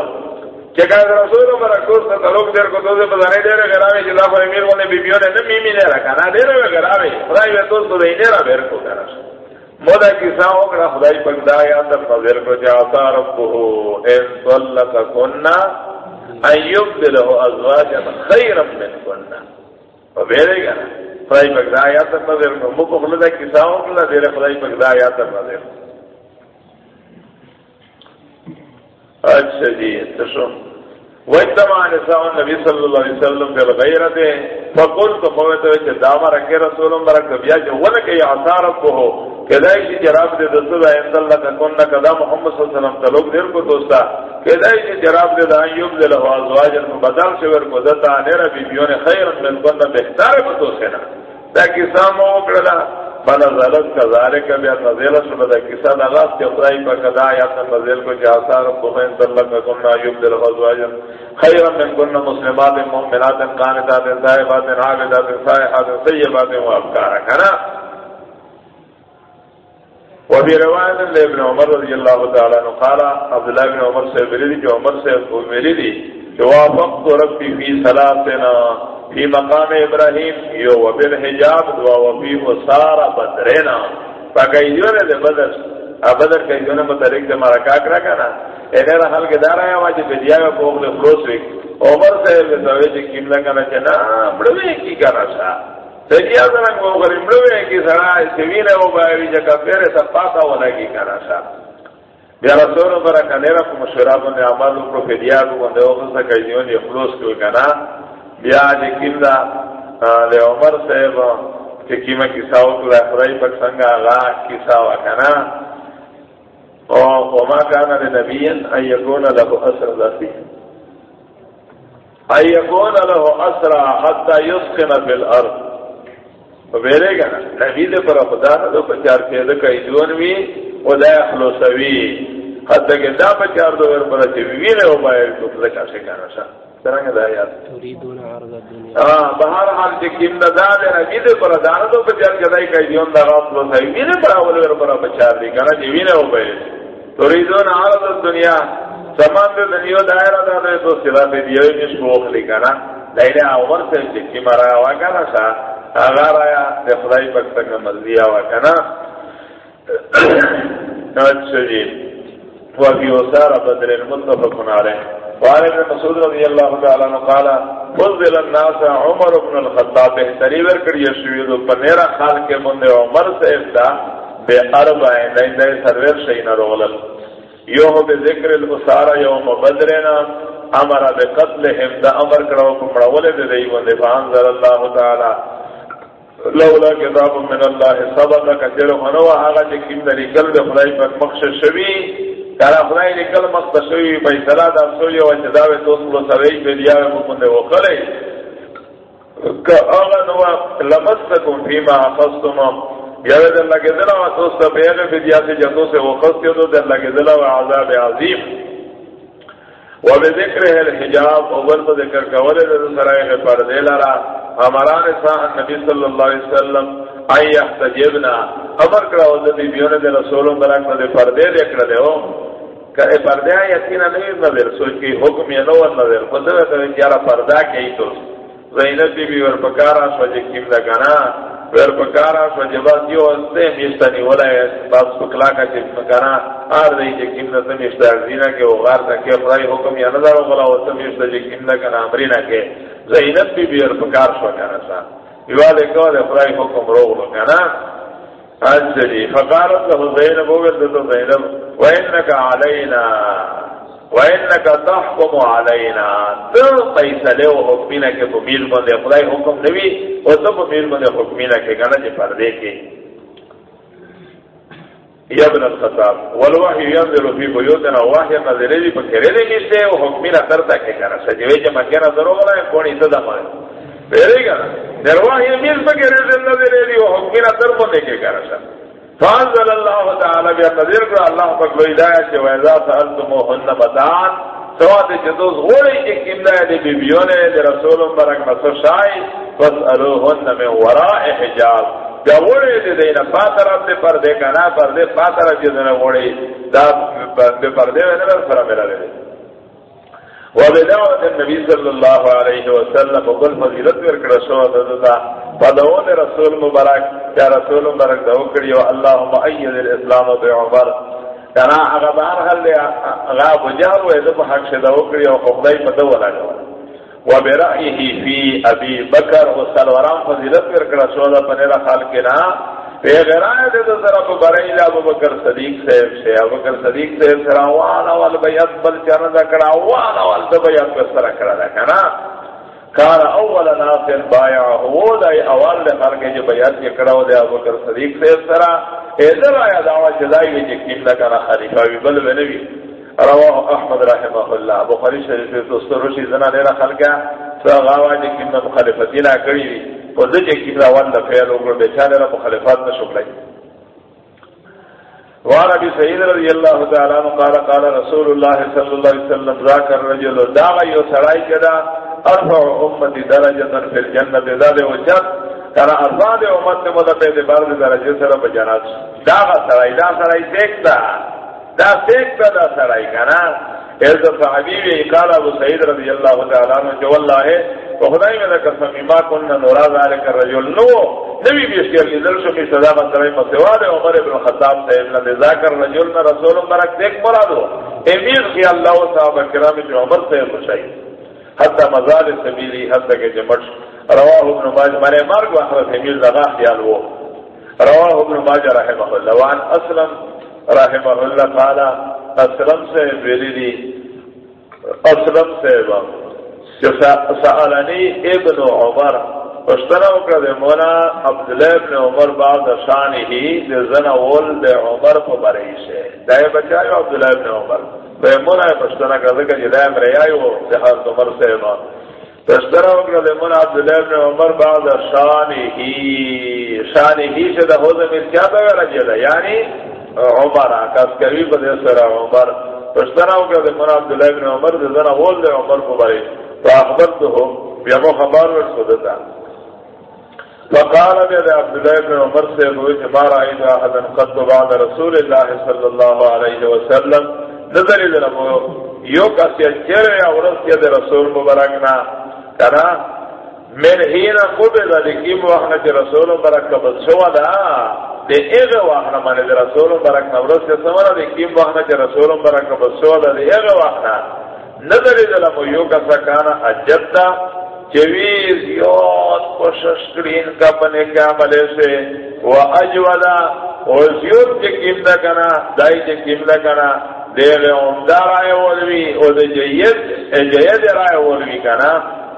چکا رسول مرک کوس تا لوگ دیر کو، تو سے بزانے دیر غراوی جدا کو امیر کو نے بیبیوں نے نہ میمی نے رکھا نا دیر غراوی خدای و تو تو دینے را بیر کو کرا مودا کسا ہو کڑا خدای پاک دا یا اندر فضل کو جا تا ربہ ان طلق کننا ایوب دلہ ازواجا خیرا من کننا و بیرے گا خدای پاک دا آیات در نظر کو مو کو دا کساو کلا دیر خدای پاک دا آیات در نظر اچھا جی تشو وجتمع نساء النبی صلی اللہ علیہ وسلم فی الغیرت فقلت مویت وچ داما رکھے رسول برک بیا جو ولک یعثارت کو ہو کدای شی جراب دے دسو دا اند اللہ کا کدا محمد صلی اللہ علیہ وسلم تعلق دیر کو دوستا. کدای شی جراب دے دا ایوب دے لو ازواج بدل شور کو دتا نیر بیبیوں نے خیر من کون بہتر کو تو سینا دا کسا مو کړلا فنزلت كذلك بأن نزل شبدا كسا نغاس كفرائی پا قدا آیات نزل کو جاسار بخین تلک كنا يبدل غزواجا خيرا من كنا مسلمات، مؤمنات، قانتات دائبات عابدات صائحات سيبات وابكارا كنا وفي رواية لابن عمر رضي الله تعالى عنه قال عبد الله بن عمر سے ملی جو عمر سے ملی دی وافقت ربی فی صلاتنا، فی مقام ابراہیم، یو وبل حجاب دعا وفی وصار بدرنا. فقیدیون دے بدر بدر قیدیون متعلق دے مارا کاکرا کنا اگر حل کے دارا ہے واجب جی بدیا گا کو اگلے خلوص وی. عمر سے دوے جی کیم لگا لگنا چنا جی بڑوے کی کنا شاہ سجیا زرنگ وہ غریم بڑوے کی سڑا سوین ہے وہ باوی جی جگہ پیرے سب پاتا ہونا کی کنا شاہ بیا رسول برا کنیرا کو مشورابوں نے عمل کو فدیا کو بندے وقت سے قیدیون یہ خلوص کو کنا بیا لیکن دا لے عمر صاحب کہ کیما کساو کو خدای پاک څنګه غا کیساوا کنا او وما كان لنبي ان يكون له اسر ذاتي ان يكون له اسر حتى يسكن في الارض وبره گنا نبی دے پر خدا نہ تو پچار کے دے کئی جون وی ولا اخلصوی حتی کہ دا پچار دو ور پر چوی وی نے او بای تو لکا سے کنا شاہ سرنگ دا یاد. تريدون عرض الدنيا. ہاں بہر حال جے کیم نہ دا دے نہ جے پر دار تو بچار کدای کئی دیون دا غاص لو سہی میرے پر اول ور پر بچار دی کنا جی وینے او بے تريدون عرض الدنيا. سامان دے دنیا دائرہ دا دے تو سلا دے دیو نش کوخ لی کنا. دایرہ اور سے جے کی مرا وا کنا سا. اگر آیا دے خدای پاک تک مزیا وا کنا. اچھا جی وفي وسار بدر المتفق عليه وعن ابن مسعود رضی اللہ تعالی عنہ قال فضل الناس عمر بن الخطاب. بہتری ور کڑی شوی دو پنیرا خال کے مندے عمر سے افتا بے اربع نہیں دے سرور شین رولل. یو بے ذکر الاسار یوم بدرنا. امر بقتلهم دا امر کرو کو پڑولے دے دی وندے فانزل اللہ تعالی لولا کتاب من اللہ سبق کجر منو آغا جکیم دلی قلب خدای پر مخش شوی، کارا خدای نکل مستشوی بیسلا دا سوی و چداوی توس لو سوی بیدیاوی مکنده وقلی که آغا نوا لمستکم فیما حفظتم یاوی در لگه دلا و توس تا بیغ بیدیاسی جتو سے وقصتی دو در لگه دلا و عذاب عظیم. و بذکره الحجاب و برد ذکر کوله در سرائق پرده لرا ہماران ساہ نبی صلی اللہ علیہ وسلم آئی احتجبنا امر کرا وزد بیبیون دے رسولوں براک ندے پردے دیکھ رہے ہو۔ کہ پردے آئی یقینا نہیں نظر سوچ کی، حکم یا نو نظر خود ہے کہ یارا پردہ کئی تو۔ زینب بی بی ور پکارا سو جے کیم دا پکارا سو جے بس یو استے میستانی ولا ہے بس پکلا کا جے گنا ار دی جے کیم دا میستا زینا کے او غار دا کہ خدای حکم یا نظر ولا او تو میستا جے کیم دا گنا امرینا کے زینب بی بی ور پکار سو گنا سا. یوالے کو دے خدای حکم رو گنا اچھا جی فقارت له زینب وقت تو زینب. وَإِنَّكَ عَلَيْنَا وَإِنَّكَ تَحْكُمُ عَلَيْنَا. تو فیصلے و حکمینہ کے بمیر بندے خدای حکم نوی و تو بمیر بندے حکمینہ کے گنا جی پردے کے. یا ابن الخطاب، والوحی ینظر فی بیوتنا، وحی نظرے دی پکرے دی نیسے و حکمینہ کرتا کے گنا سجوے جی مکینہ ضرور گنا ہے کونی صدا مانے پیرے گا؟ در وحی میر پکرے دی نظرے دی و حکمینہ در بندے کے گنا سا. فانزل اللہ تعالی بیا قدر کر اللہ پاک لو ہدایت کہ وَإِذَا سَأَلْتُمُوهُنَّ مَتَاعًا سوات جدوز غوڑی کی کمدہ دی بیبیونے دی رسول مبارک مسو برک نصشائی فَاسْأَلُوهُنَّ مِنْ وَرَاءِ حجاب۔ بیا غوڑی دی دینا پاترہ دی پردے کنا، پردے پاترہ دی دینا غوڑی دا پردے وینا سرہ میرا دی وبدعوة النبي صلى الله عليه وسلم وقل فضيلت ورکڑا شو دا فدعون رسول مبارک. یا رسول مبارک دعو کریو اللهم اید الاسلام بعمر کنا اغبار حل لے غاب جہر و ادب حق سے دعو کریو خبدائی فدو ولا جوال وبرأيه في ابي بکر و سلوران فضیلت ورکڑا شو دا پنیرا خالقنا بے غیرائے دے دو ذرا ببرائی ابو بکر صدیق صاحب سے ابو بکر صدیق صاحب سے روانا والبیت بل چانا دا کڑا وانا والبیت بسر کڑا دا کنا کار اول ناصر بایا ہو دا اول دے خلق جو بیعت کے کڑا دے ابو بکر صدیق صاحب سرا ادھر آیا دعوی جدائی وی جے کیم دا کنا خلیفہ وی بل ونوی رواہ احمد رحمہ اللہ بخاری شریف تو سروشی زنا دے دینا خلقہ غاوا چې کیند مخالفت نه کړی او د چې کیند اول د فعل او د چانه را مخالفت نه شوکړي وعن ابي سعيد رضي الله تعالى عنه قال قال رسول الله صلى الله عليه وسلم، ذاك الرجل داغ يو سراي كدا ارفع امتي درجه في الجنه ذات وجد كان ارفع امتي مدد به بعد درجه سره بجنات. داغ سراي دا سراي دیکھتا دا دیکھتا دا سراي کنا. ایز صحابی وی قال ابو سعید رضی اللہ تعالی عنہ جو اللہ ہے تو خدای میں قسم ما كنا نرى ذلك الرجل. نو، نبی بیشکر لیدل شو می صدا مسئلہ مسواد عمر ابن خطاب سے ابن ذاکر رجل رسول برک دیکھ مرادو. امیر کی اللہ و صحابہ کرام جو عمر سے خوشائی حتى مزال سبیلی حتى کہ جمٹ رواہ ابن ماج مانے مرگ وحرت امیر لغا خیال وہ رواہ ابن ماج رحمہ اللہ وان اسلم رحمہ اللہ قال اسلم سے بیلی اسلم سے سألنی ابن عمر پشتنا وکړه د مولا عبد الله ابن عمر بعد شانه د زنا ول د عمر په بری شه دای بچایو عبد الله ابن عمر۔ په مولا پشتنا کړه چې دای مریایو د حضرت عمر سے ما۔ پشتنا وکړه د مولا عبد الله ابن عمر بعد شانه شانه چې د هوزه می کیا دا راځي دا یعنی عمر کاس کوي په سره عمر۔ پشتنا وکړه د مولا عبد الله ابن عمر د زنا ول د عمر په بری فاخبرته بیا مو خبر ورسوده فقال بيد عبد الله بن عمر سے ہوئے کہ ما رأيت احدا قد بعد رسول الله صلى الله عليه وسلم. نظر الى مو یو کسی چرے اورس کے رسول مبارک نا؟ کنا؟ من ہین قبل لکی وحنا کے رسول مبارک کا بچو دا. دے ایغه وحنا من دے رسول مبارک نا. اورس کے سمرا دے کی وحنا کے رسول مبارک کا بچو دا دے ایغه وحنا نظر الى مو یو کسا کانا اجدہ چوی زیاد کوشش کرین کا پنے کے عملے سے۔ و اجولا، و زیاد جکیم دا کنا، دائی جکیم دا کنا۔ دیغ عمدہ رائے والوی و دا جید جید رائے والوی کنا۔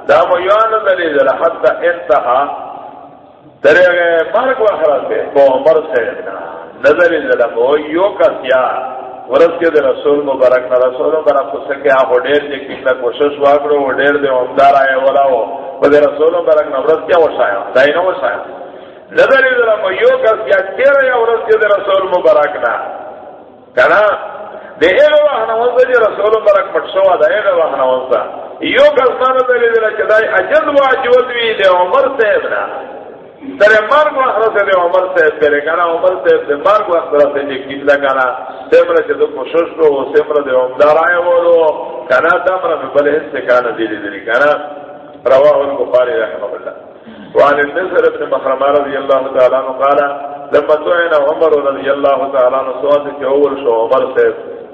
دا مویان دلیل حتی انتہا۔ دریغ مرگ وخرات ہے وہ عمر سے نظر دلمو یو کسیار ورس کے دے رسول مبارک نہ رسول مبارک کو سکے آپ ڈیر دے کی کوشش واکڑو وہ ڈیر دے عمدار آئے والا ہو۔ وہ دے رسول مبارک نہ ورس کیا وشایا دائی نہ وشایا نظر ادھر مو یو کس کیا، تیرے یا ورس کے دے رسول مبارک نہ۔ کنا دے ایغا وحنا ونسا جی رسول مبارک مٹشوا دا ایغا وحنا ونسا یو کس مانا دے لی چدائی اجد واجود وی دے عمر صاحب نا ترے مرگ وقت دے عمر سے کرے کنا عمر سے دے مرگ وقت سے جے کیلا کنا سمرا چے تو کوشش کو سمرا دے عمدار آئے وولو کنا دمرا میں بلے سے کنا دی دی کنا رواه البخاري رحمه الله وعن النصر بن محرم رضي الله تعالى عنه قال لما دعنا عمر رضي الله تعالى عنه سواد في اول شو عمر سے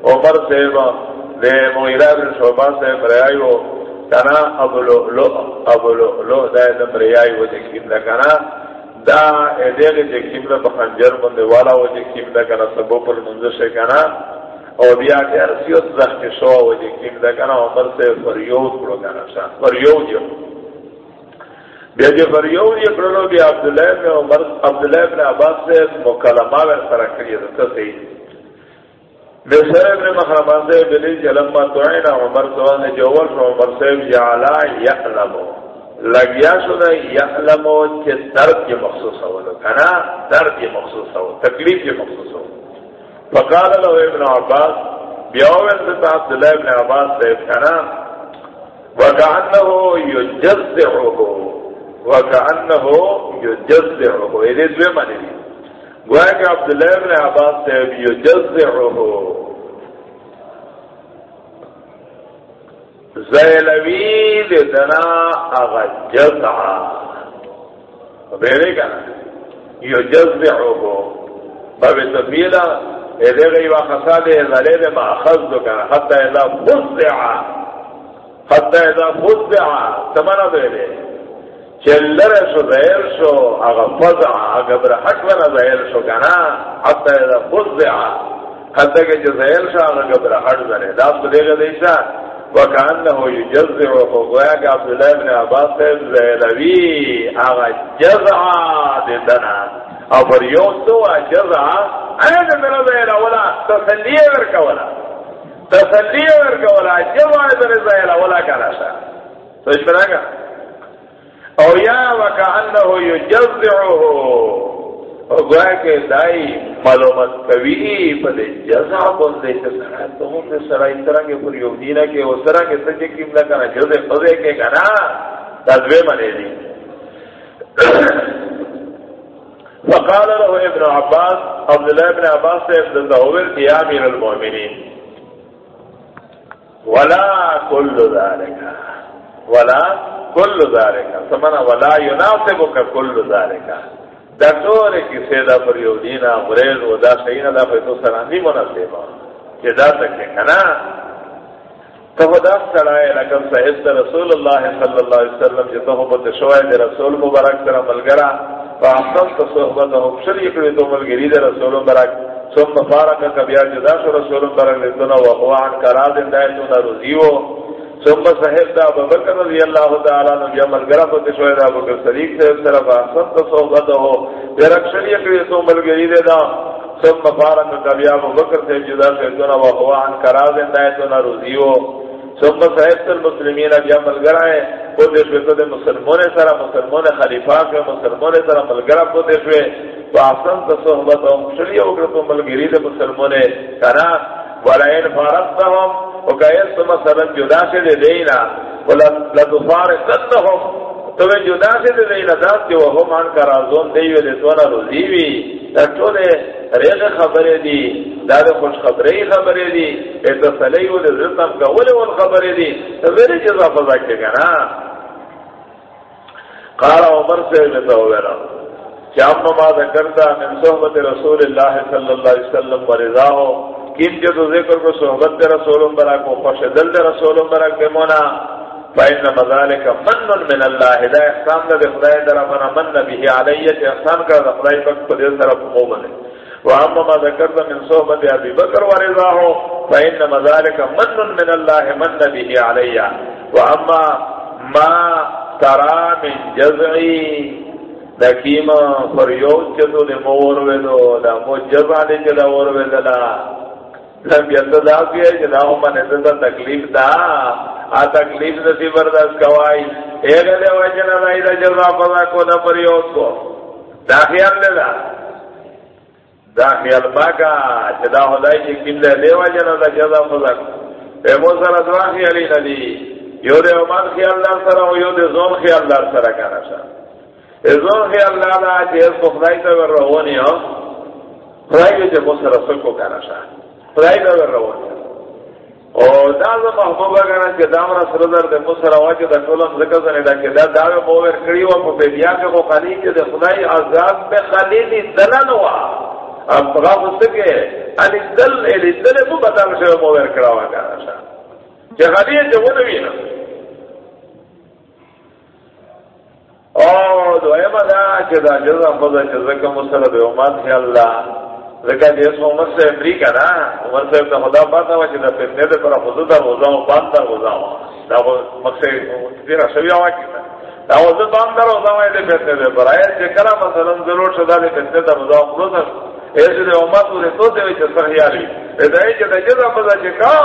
عمر سے لے مویرہ بن شعبان سے برایو کنا، ابو لو لو ابو لو لو دای د پریای و چې کیم دا کنا. دا دې چې کیم دا په خنجر باندې والا و چې کیم دا کنا، سبو پر منځ شه کنا. او بیا کې ارسیوت ځخ کې شو و چې کیم دا کنا عمر سے پر یو کړو کنا. شا پر یو جو بیا چې پر یو یې کړو بیا عبد الله عمر عبد الله بن عباس سے مکالمه ور سره کړی ده څه بسر ابن محرمان سے بلی جی، جلما توعینا عمر سوال نے جو ورش عمر سے جعلا یعلمو لگیا شده یعلمو چه درد کی مخصوص ہو کنا درد کی مخصوص ہو، تکلیف کی مخصوص ہو. فقال له ابن عباس بیاوین سے عبداللہ ابن عباس سے کنا وکعنہو یجزعہو وکعنہو یجزعہو یہ دوے مانی دی گویا کہ عبداللہ ابن عباس سے یجزعہو زیلوی دنا اغا جزعا. بیرے کنا یو جزعو باب تفیلا ایدے غیو خسا دے ذلے دے ما اخذ دو کنا حتی اذا فزعا. حتی اذا فزعا. سمنا بیرے چلر شو زہر شو اغا فزعا اگا برحق بنا زہر شو کنا حتی اذا فزعا حتی کہ جو زہر شو اگا برحق زنے داست دے گا دیشا وکانه یجزع فوقیا کہ عبداللہ ابن عباس سے زیلوی آغا جزع دیدنا او پر یو تو جزع. انا میرا زیلا ولا تسلیه ورکا ولا تسلیه ورکا ولا جزع در زیلا ولا کانا شا سوچ بنا او یا وکعنه یجزعه او گویا کہ دائی معلومت کوي په دې جزا باندې چې سره ته مو په سره این طرح کې پر یو دینه کې او سره کې څه کې نه کنه جزا په دې کې کنه تدوی باندې دي فقال له ابن عباس عبد الله ابن عباس سے ابن ظهور يا امير المؤمنين ولا كل ذلك ولا کل كل ذلك سمنا ولا يناسبك كل ذلك دا ټول کیسه دا پر یو دینا غریز و دا شینا دا په تو سره نی مناسبه چې دا تک کنا؟ ته دا سره لکه صحیح رسول الله صلی الله علیه وسلم چې ته په شوای د رسول مبارک سره ملګرا فاحسن صحبت او شریک دې ته ملګری د رسول مبارک. ثم فارق کبیا جدا شو رسول مبارک دې ته نو هو عن قرار دې دایته رضیو ثم صحیح دا ابو بکر رضی اللہ تعالی عنہ یا ملگرا تو تشوی دا ابو بکر صدیق سے طرف احسن صحبت ہو۔ پھر اکشری کہ تو ملگری دے دا۔ ثم فارق کبیا ابو بکر سے جدا سے تو نو هو عن قرار دې دایته رضیو ثم صحیح المسلمین یا ملگرا ہے کو دے شوی تو مسلمان سرا مسلمان خلیفہ کے مسلمان سرا ملگرا کو دے شوی تو احسن صحبت ہو۔ شری او تو ملگری دے مسلمان کنا۔ ولئن فارقتهم وكايس مثلا جدا سے دے دینا ولا لتفارقتهم تو جدا سے دے دینا ذات کہ وہ مان کا رازون دی وی تو نہ روزی وی ٹولے ریغ خبرے دی دار خوش خبرے خبرے دی اے تو سلی و رزتم کا ولے ول خبرے دی تو میرے جزا فضا کے گنا قال عمر سے میں تو ویرا کیا ما ذکرتا من صحبت رسول اللہ صلی اللہ علیہ وسلم ورضا ہو کیم جو ذکر کو صحبت دے رسول برا کو خوش دل دے رسول برا کے مونا، فإن مذالک من من اللہ ہدای احسان دے خدای در من من نبی علیہ احسان کا خدای پاک کو دے طرف مو بنے۔ واما ما ذکرت من صحبت ابي بکر ورضا ہو، فإن مذالک من من اللہ من نبی علیہ۔ واما ما ترى من جزعی، دا دکیما فریوت چدو دے مور ویدو، دا مو جزع دے چدا ور ویدلا لم یتدا کی ہے من نے تکلیف دا. ا تکلیف نسی برداشت کوائی اے گلے وجنا نہیں دا جزا پتا کو نہ پریو کو. دا خیال لے دا. دا خیال باگا جدا خدای کی کیم لے لے وجنا دا جزا پتا اے مو سر دوا ندی. یو دے عمان خیال دار سره او یو دے زون خیال دار سره کانا شا اے زون خیال دار دا چې کو خدای ته ور روانی ہو. خدای دې مو سره سکو کانا شا خدای دا ور او دا زه محبوب غواړم چې دا مر سره در د مصر واجه د ټولم ذکر زنه دا چې دا دا مو ور کړی و په بیا کې خو خلی چې د خدای عذاب به خلیلی دلن وا اب هغه وسکه ان دل ال دل مو بدل شو مو ور کړه وا چې خلی چې ونه وینم. او دویمه دا چې دا جزا په ځکه ځکه مصر به امت الله لکه دې عمر سے امریکا نا عمر سے ته خدا پاتا و چې د فتنه ده پر خود دا وځو باندې دا وځو دا مقصد دې را او کی دا باندې پر آیا چې کله مثلا ضرور شدا چې د جزا کا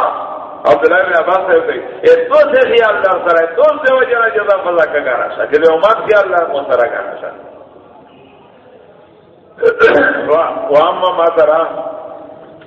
عبداللہ بن عباس سے خیال دار سے وجہ جزا کا شاہ خیال دار شاہ واما ما ترى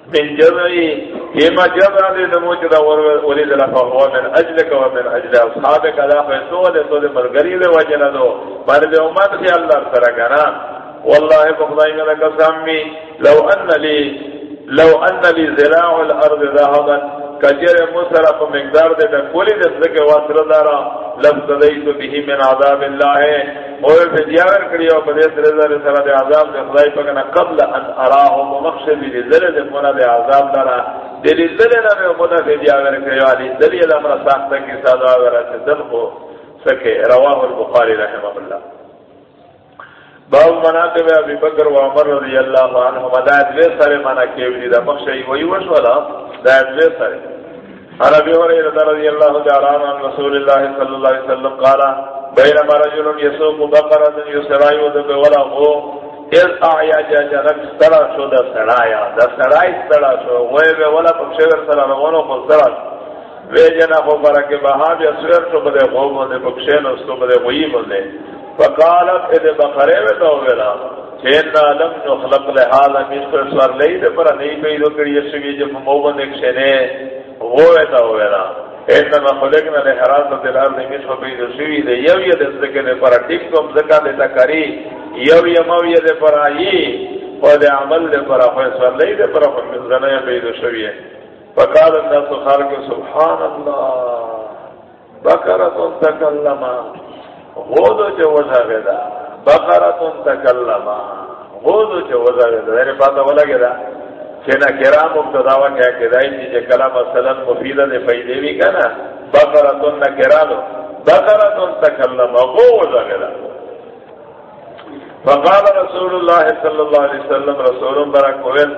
من جزعي كما جزع لنموت دا ولد لفهو من أجلك ومن أجل أصحابك لا فيسوه لسوه مرگری لوجن دو مرد امت في الله ترکنا والله بخضائي من قسمي لو أن لي، لو أن لي زراع الأرض ذهبا کجر مسرا په مقدار دے تے کولی دے سکے واسطہ دارا لم تدیت به من عذاب الله او په دیار کړي او په دې سره سره سره د عذاب د خدای په کنه قبل ان اراه مخشب دې زله دې مونږ د عذاب دارا دې دې زله نه مونږ د دیار کړي او دې دې له امر ساخت کی ساده ورته دل کو سکے رواه البخاری رحمه الله باب مناقب ابی بکر و عمر رضی اللہ عنہما دا ادوی سارے مناقب دی، دا مخشی وی وشولا دا ادوی سارے عن ابی حریرہ رضی اللہ تعالی عنہ رسول اللہ صلی اللہ علیہ وسلم قالا بینما رجل یسوق بقرة یسرائی و دب ولا غو از آیا جا جنک سترا شو دا سرایا، دا سرائی سترا شو غوی بے ولا پکشور سرا روانو خود سرا وی جنا خو برک بہا بیا سویر شو بدے غو بندے پکشین اس کو بدے غوی بندے فقالت اذا بخره وتولا چین لم نخلق لحال امیس پر سوار لئی دے، پر نہیں پیدو کری یسوی جب موبند ایک شنے وہ ایتا ہوئے انما خلقنا لحراسة الارض امیس پر پیدو شوی دے یو ید ازدکے دے، پر ٹک کم زکا دیتا کری۔ یو یمو ید پر آئی۔ و دے عمل دے پر خوی سوار لئی دے پر خوی من زنای پیدو شوی ہے۔ فقال الناس خالق سبحان اللہ۔ بکرتن تکلما غودو جو وزا غدا بقرتن تکلما. غودو جو وزا غدا یعنی پاتا ولا غدا چنا کرام مبتداوا کیا کدائی چی جے کلام مثلا مفیدہ دے فیدے بھی کنا بقرتن نکرانو بقرتن تکلما. غو غدا فقال رسول اللہ صلی اللہ علیہ وسلم رسول برک ویل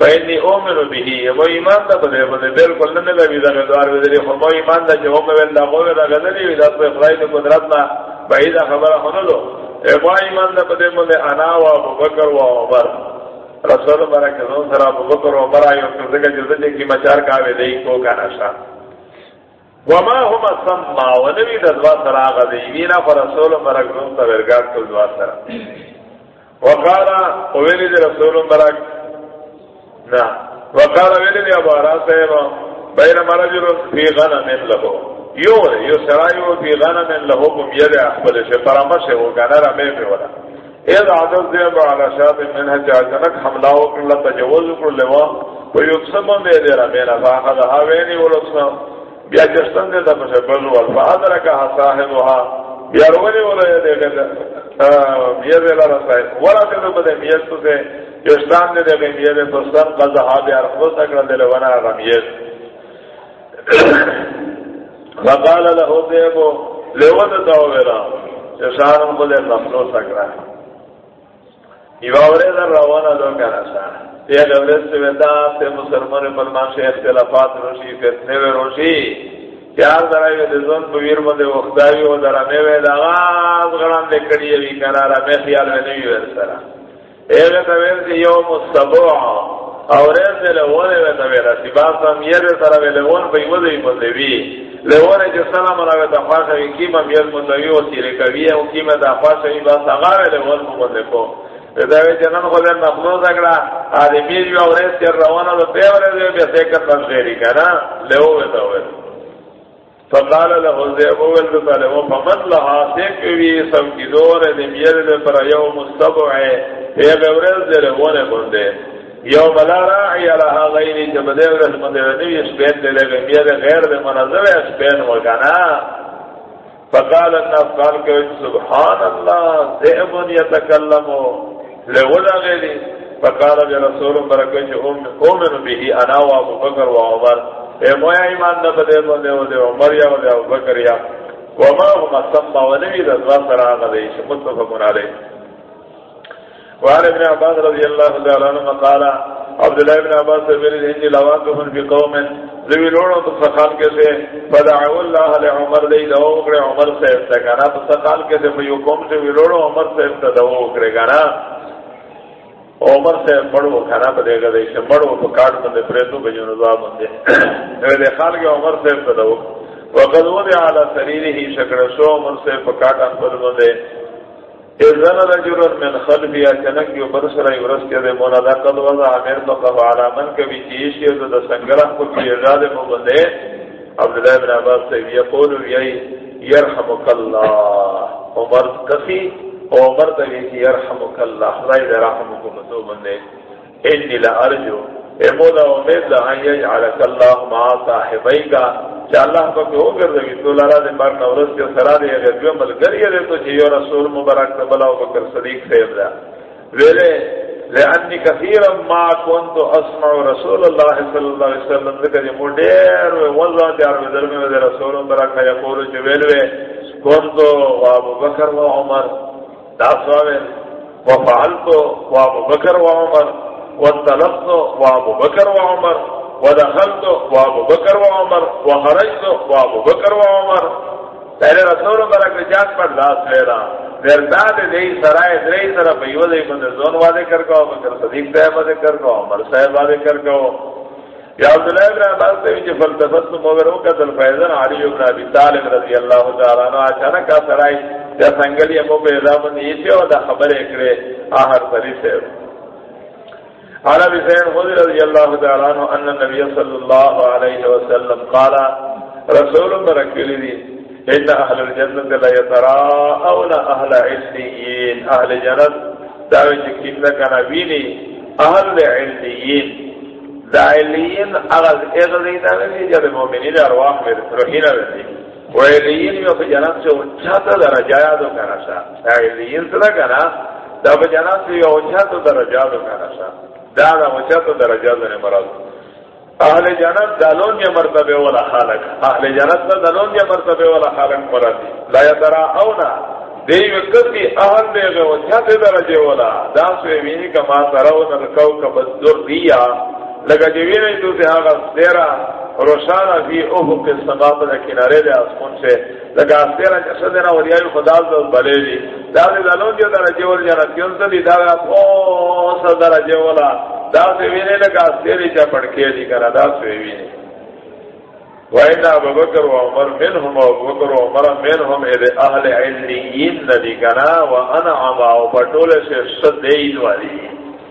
فإني أؤمن به. و ایمان دا بده بده بالکل نه لګی دا غدار ودری خو مو ایمان دا چې هم ول دا غوې دا غدلی دا په خدای د قدرت نه بعید خبره هنلو ای ما ایمان دا بده مله انا و ابو بکر و عمر. رسول برک نو سره ابو بکر و عمر ایو څنګه چې دې کی مچار کا وی دی کو کا نشا وما هم سما و نبی د دوا سره غدی وینا پر رسول برک نو ته ورګار کول دوا سره وقال ویلی رسول برک نا. وقال ویلی ابو عراس صاحب، بین مرجل فی غنم لہو. یو یو سرائیو فی غنم لہو کم ید احبل شے پرامش ہے وہ گانا رمی پہ ولا اید عدد زیب علا شاد منہ چاچنک حملاو کر اللہ تجوز کر لوا و یقسم دے دے رمینا فاقد حاوینی ولقسم بیا جستن دے دا پشے بلو الفادرکا صاحبها بیا روانی ولا دے دے بیا دے لارا ولا دے دے میستو سے جستان دے دے میے دے پسند قضا بیا رخص اکڑ دے لوانا رمیت فقال له دیبو لیون داو ویرا جسانم خود نفنو سکرا. ایواورے در روانا دو کنا سا یہ لورس سے ویدا تے مسلمان ملمان سے اختلافات روشی فتنے و روشی. یار درائی وی دزون پویر مندے وقتاوی و درانے وی دا غاز غران دے کڑی وی کنارا میں خیال میں نوی ویر سرا. ایغه ته ویل چې یوم السبوع. او رز له لونه و ته ویل چې با سم یې سره ویل ون په یو دی په دی لونه چې سلام علیه ته خاصه وی کیما مې مو ته یو سیره کوي او کیما د خاصه وی با څنګه له ون په باندې کو. دا وی جنن خو له مخلوق اگړه ادمي یو ورځ چې روانه ده په ورځ به څه کړم غیري کنه له و ته ویل فقال له ذئب ولد طالب فمن لها سكوي سم کی دور دے میرے پر یوم السبع، اے بورز دے ونه بندے. یوم لا راعی لها غیری جب دے ورز مندے نی سپین دے لے میرے غیر دے منظر سپین وکانا فقال الناس، قال کہ سبحان اللہ ذئب يتكلم لولا غیری فقال بی رسول برکت امن به انا وابو بکر وعمر اے مویا ایمان نہ بدے بندے او دے عمر یا و ودے ابو بکر یا. وما هم سما ونبي ذا سرا غدي متفق علیہ وعن ابن عباس رضی اللہ تعالی عنہ قال عبد الله بن عباس بن الهند لواقف في قوم. ذوي لونو تفخال کے سے فدعوا الله لعمر لي دعو کرے عمر سے استغاثہ تفخال کے سے یہ قوم سے لونو عمر سے دعو کرے گا عمر سے مڑو کھانا پڑے گا دیکھ مڑو تو کاٹ بندے، پریتو بجو نزوا بندے۔ میرے خال کے عمر سے پدو وقد وضع على سريره شکر شو، عمر سے پکاٹ پر بندے۔ اذن رجل من خلفي اچنک یو برسر یورس کے دے مولا، دا قد وضع امیر تو قف على من کبھی چیش کے دا سنگرہ کو کی اجاد کو بندے عبداللہ بن عباس سے یقول یہی یرحمک اللہ عمر کفی عمر تلی کی یرحمک اللہ خدای در رحمکم تو انی لارجو۔ اے مولا، امید لہن یجعلک اللہ ما صاحبئی کا چا اللہ کو کہ ہو کر دے تو لارا دے بار نورس کے سرا دے اگر جو ملگر یہ دے تو جی، چیو رسول مبارک بلا بکر صدیق صاحب دا۔ ویلے، لأنی کثیرا ما كنت اسمع رسول اللہ صلی اللہ علیہ وسلم، ذکر یہ مڈیر و وضع تیار و ذرمی و رسول مبارک یقول جو ویلوے كنت و ابو بکر و عمر۔ دا داسوال وفعلت وابو بكر وعمر وانطلقت وابو بكر وعمر ودخلت وابو بكر وعمر وخرجت وابو بكر وعمر پہلے رسول برک رجات پر لاس لے رہا ورداد دی سرائے دری سر بیو دی من زون وعدے کر کو بکر صدیق صاحب وعدے کر کو عمر صاحب وعدے کر کو یا عبداللہ ابن عباس سے بھی فلتفت مگر ہو کا فیضن علی ابن ابی طالب رضی اللہ تعالیٰ عنہ اچانک کا سرائی یا سنگلی امو بے ازامن یہ و دا خبر اکرے آہر سری سے۔ علی ابی سین خود رضی اللہ تعالیٰ عنہ ان نبی صلی اللہ علیہ وسلم قالا رسول برکلی دی ان اہل الجنت لا یتراؤن اہل علیین اہل جنت دعوی چکیم لکنا بینی اہل علیین دائلین اغاز اغاز ایتا نہیں جب مومنین ارواح میں روحین رہتی ویلین میں اپنے جناب سے اچھاتا درجایا دو کنا شا دائلین سنا کنا دا اپنے جناب سے اچھاتا درجایا دو کنا شا دا دا اچھاتا درجہ دو مراد. اہل جنت دلون یا مرتبه والا خالق. اہل جنت دلون یا مرتبه والا خالق مرادی لا یترا اونا دیو کتی اہل بیغه چھتے درجے والا دا سوی بینی کما ترون الکوکب الدردیہ لگا جوی تو سے آگا سیرا روشانا فی افق السماء دا کنارے دے آسمون سے۔ لگا سیرا جسد دینا وریائی خدا دا بلے دی۔ دا دی دلون جو در جول جانا کیون سے دی، دا گا پوسا در جولا دا سے وینے لگا سیری چا پڑکے دی کرا، دا سے وینے۔ وَإِنَّ أَبُ بَكْرُ وَعُمَرْ مِنْهُمْ وَأَبُ بَكْرُ وَعُمَرَ مِنْهُمْ إِذِ أَهْلِ عِلِّيِّنَّ نَدِي كَنَا وَأَنَعَمَ وَبَطُولَ شِرْ صَدِّينَ وَلِي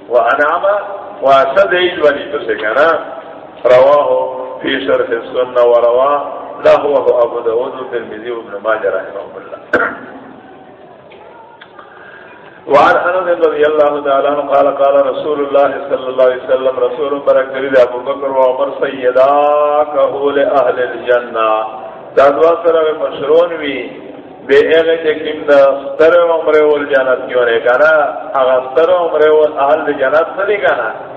وَأَنَعَمَ واسد عید والی تو سے کہنا رواہ فی شرح السنہ و رواہ لہوہ ابو دعود و ترمیزی و ابن ماجر وعن انس رضی اللہ تعالی عنہ قال قال رسول اللہ صلی اللہ علیہ وسلم، رسول برک کرید ابو بکر و عمر سیدا کہول اہل الجنہ دادوا سر مشرون بھی بے اغه چې کیم دا ستر عمر ول جنت کیو نه کنه هغه ستر عمر ول اهل جنت سړي کنه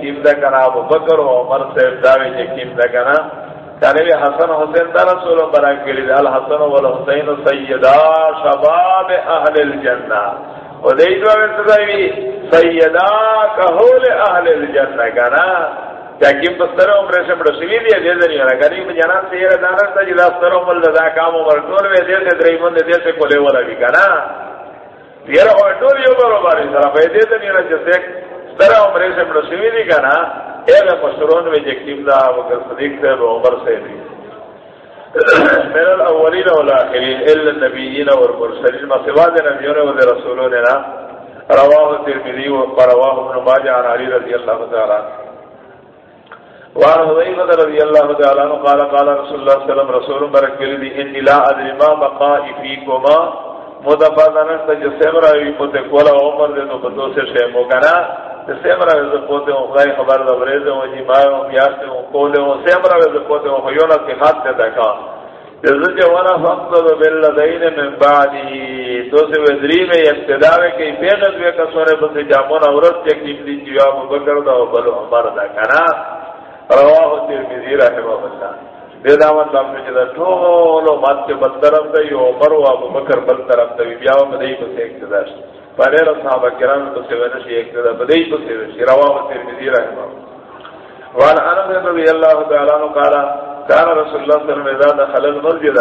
کیم دا کنه ابو بکر او عمر سے دا وی چې کیم دا کنه کنه وی حسن حسین دا رسول برا کړي دا الحسن او الحسین سیدا شباب اهل الجنه او دې دوه څه دی سیدا کهول اهل الجنه کنه چاکیم بستر عمر سے بڑا دیا دے دنیا رہا غریب جنان سے یہ دانا تھا جدا ستر عمر دا کام عمر ٹول میں دے سے درائی من دے سے کولے والا بھی کنا یہ رہا ٹول یو برو باری سرا پہ دے دنیا رہا جسے ستر عمر سے بڑا سوی دی کنا اے گا مشرون میں جکیم دا وکر صدیق سے عمر سے بھی من الاولین والاخرین الا النبیین والمرسلین ما سوا دے نبیون و دے رسولون رواہ ترمیدی و رواہ ابن ماجہ عن علی رضی اللہ تعالی وعن حضيفة رضي الله تعالى عنه قال قال رسول الله صلى الله عليه وسلم رسول برك بلدي إني لا أدري ما بقائی بقائي فيكما مدفادنا تجسم رأي متقولا عمر دي نبتو سے شیمو کنا سیم را ویز پوتے ہوں خدای خبر دا بریزے ہوں جی مائے ہوں بیاستے ہوں کولے ہوں سیم را ویز پوتے ہوں خیونا کی خات تے دکا جزج وانا فقد باللدین من بعدی تو سے وزری میں اقتداوے کی پیغت وے کسونے بس جامونا ورد چکیم دی جواب بکر دا و بلو عمر دا کنا رواہ ترمیزی رحمہ اللہ بیداوان دام نے جدا ٹھولو مات کے بل طرف دی عمر و ابو بکر بل طرف دی بیاو مدئی بس اقتدار شد پریر صحابہ کرام بس ونشی اقتدار بدئی بس ونشی رواہ ترمیزی رحمہ وعن انس رضی اللہ تعالی عنہ قالا كان رسول الله صلى الله عليه وسلم دخل المسجد.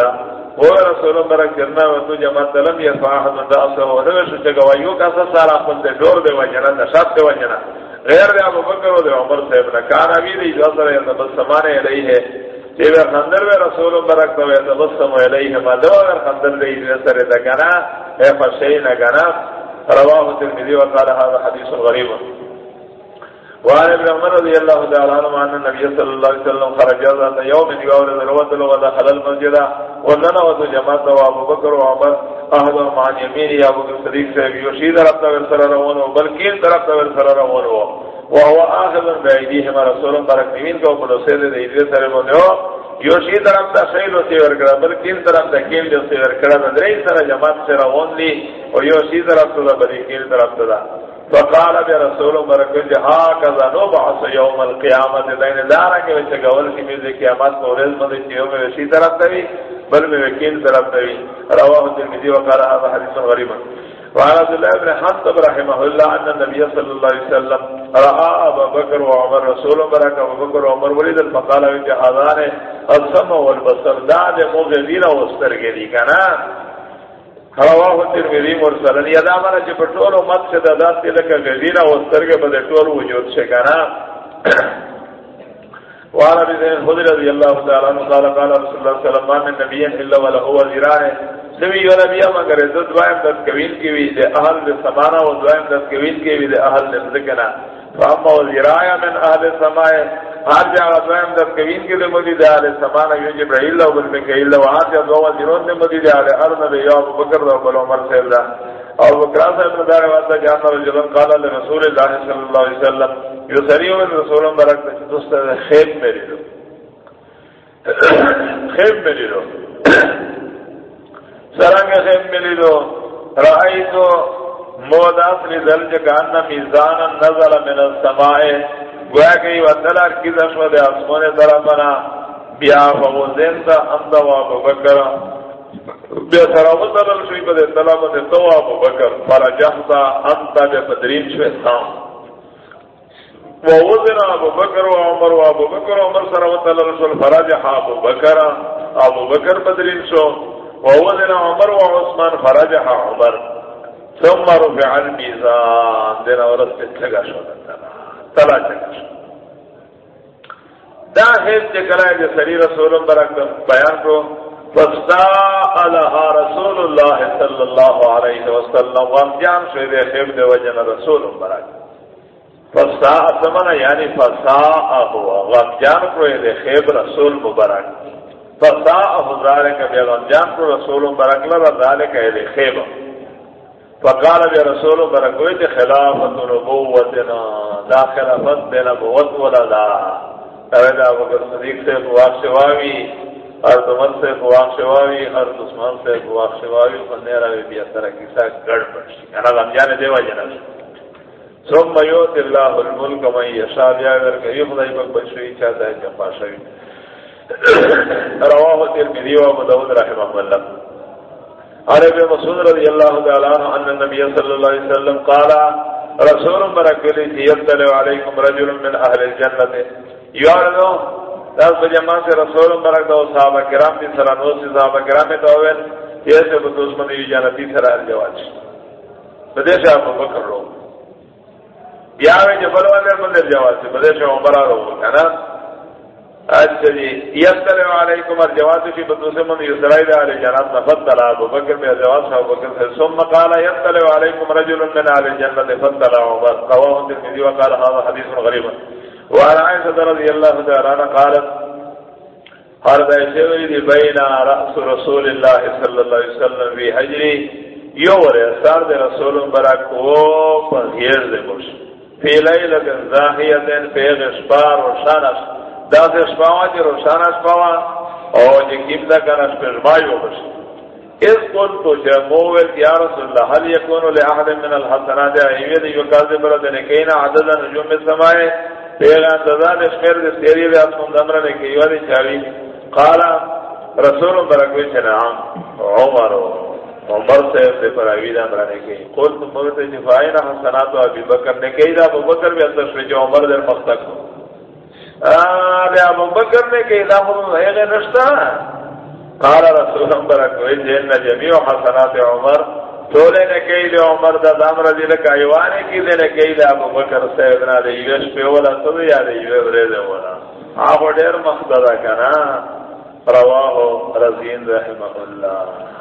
هو رسول الله بركنا وتو جماعت لم يفاح من راسه ونوش جگوایو کا سارا خپل دور دی وجنا نشاط دی وجنا غیر دے ابو بکر و دے عمر صاحب نے کان ابھی دی جسر ہے یعنی بس سمانے علیہ ہے کہ وہ خندر میں رسول برک تو ہے بس سم علیہ ہے مدو اگر خندر دی جسر ہے کنا ہے فشین کنا رواه الترمذي وقال هذا حديث غريب. وعن ابن عمر رضي الله تعالى عنه أن النبي صلى الله عليه وسلم خرج ذات يوم يقول ذروة ودخل المسجد ولنا وجماعه ابو بكر وعمر احد مع يمين أبو بكر صديق سے يشيد رب روانه بل كين طرف تعالى روانه وهو اخذ بايديهم رسول برك يمين کو بڑو سے دے دے سر بنو يشيد رب تا شيل سے ورکڑا بلکہ طرف تا کیل جو ورکڑا درے سر جماعت سے روان دی اور يشيد رب تا بلکہ طرف تا فقال بي رسول برکت جہا کذا نو بعث يوم القيامه دین دارا کے وچ گول کی میں قیامت کو رز مد چیو میں اسی طرف تھی بل میں وکیل طرف تھی رواه الترمذي وقال هذا حديث غريب وعن عبد الله بن حنبل رحمه الله ان النبي صلى الله عليه وسلم راى ابا بكر وعمر رسول بركه ابو بكر وعمر ولد المقال في هذان السمع والبصر. داد مغذين واسترغدي كان رواه الترمذي مرسلا. يدا مر چ پټول مت سے دادا تلک غزینا و سرګ بده ټول وجود شکانا وعلى بذين الخضر رضي الله تعالى عنه قال قال رسول الله صلى الله عليه وسلم نبيا إلا ولا هو زرانه نبی و نبی مگر عزت دوائم دست کوین کی وی دے اہل دے سمانا و دوائم دست کوین کی وی دے اہل دے ذکنا فاما و زرایا من اہل سمائے ہر جاگہ دوائم دست کوین کی دے مدی دے اہل سمانا یو جبرائیل و بالمکیل و آت یا دو وزیرون دے مدی دے اہل ارن دے یا ابو بکر دے عمر سے اور بکرا صاحب نے دار واسطہ جانا رجلن قال لرسول اللہ صلی اللہ علیہ وسلم یو سریو من رسول برک تے دوست خیب میری دو خیب میری دو سرنگ خیم ملی دو رأی تو موداس لی دل جگانا میزانا نظر من السمائے گویا کہ کئی ودلار کی دشو دے اسمون طرفنا بیا فوزین دا امدا ابو بکر۔ بیا سراو دلال شوی پدے طلب دے تو ابو بکر فرجحتا انتا بے پدرین شوی، سام. ووزن ابو بکر و عمر و ابو بکر و عمر سراو دلال شوی فرجح ابو بکر ابو بکر پدرین شوی ووزن عمر وعثمان فرجح عمر. ثم رفع الميزان. دين ورس تلقى شو؟ تلا تلقى شو؟ دا حیث چکرائے جو سری رسول برک بیان کو فستاء رسول اللہ صلی اللہ علیہ وسلم. وامجان شوید خیب دے وجن رسول برک فستاء سمنا یعنی فستاء ہوا وامجان شوید خیب رسول مبرک. فصاءه ذلك بيغنجان پر رسول برک لرا ذلك الى خيبه فقال برسول برک ويت خلافة نبوتنا. لا خلافت بين نبوت ولا لا. اولا وقت صدیق سے فواق شواوی ہر دمت سے فواق شواوی ہر دسمان سے فواق شواوی فنیرہ بی بی اثر کسا گڑ پڑشی انا غمجان دیوا جنب ثم یوت اللہ الملک من یشا بیا اگر کہ یہ خدای پاک بچوئی چاہتا ہے جنبا شوی رواه الترمذي وابو داود رحمه الله عن ابن مسعود رضي الله تعالى عنه ان النبي صلى الله عليه وسلم قال، رسول بركله يطلع عليكم رجل من اهل الجنه يعرض دس بجے ماں سے رسول برک دو صحابہ کرام بھی سرانو سے صحابہ کرام میں دووین یہ سے بدوس من یہ جنتی سرا الجواج بدیش آپ بکر رو بیاوے جبل والے مندر جواز سے بدیش عمرہ رو ہے نا اچھا جی یسر علیکم الجواز فی بدوس منی من یسرائی علی جنات نفضل ابو بکر میں جواز ابو بکر سے ثم قال یسر علیکم رجل من اهل الجنه فضل عمر رواه الترمذي وقال هذا حديث غريب وعن عائشة رضي الله تعالى عنها قالت هذا شيء بين راس رسول الله صلى الله عليه وسلم في حجري يور اثار رسول برك و فغير دمش في ليله زاهيه في غشبار وشانش دا سے شپاوا جی روشان شپاوا او جی کیم دا کنا شپرمائی ہو بش اس کن تو جا موویل یا رسول اللہ حل یکونو لے احد من الحسنات؟ ایوی دی یو کازی برد نکینا عدد نجوم سمائے؟ پیغان دزان اشمیر دی سیری دی اسمون دمرا نکیوا دی چاوی. قالا رسول برکوی چنعام عمر عمر سے دے پر آوی دا امرا نکی قول تو موویل جفائینا حسناتو ابی بکر نے نکی دا ابو بکر بھی اصلا شوی، جو عمر در مختق ابو بکر نے کہ غیر نشتا قال، رسول اللہ کوئی جن جميع حسنات عمر تولے نے کہی لے عمر دا دام رضی لکا ایوانے کی دے نے کہی لے ابو بکر سیدنا دے یوش پہ ولا تو یا دے یوش برے دے ولا آخو دیر مخددہ کنا. رواہو رضین رحمہ اللہ.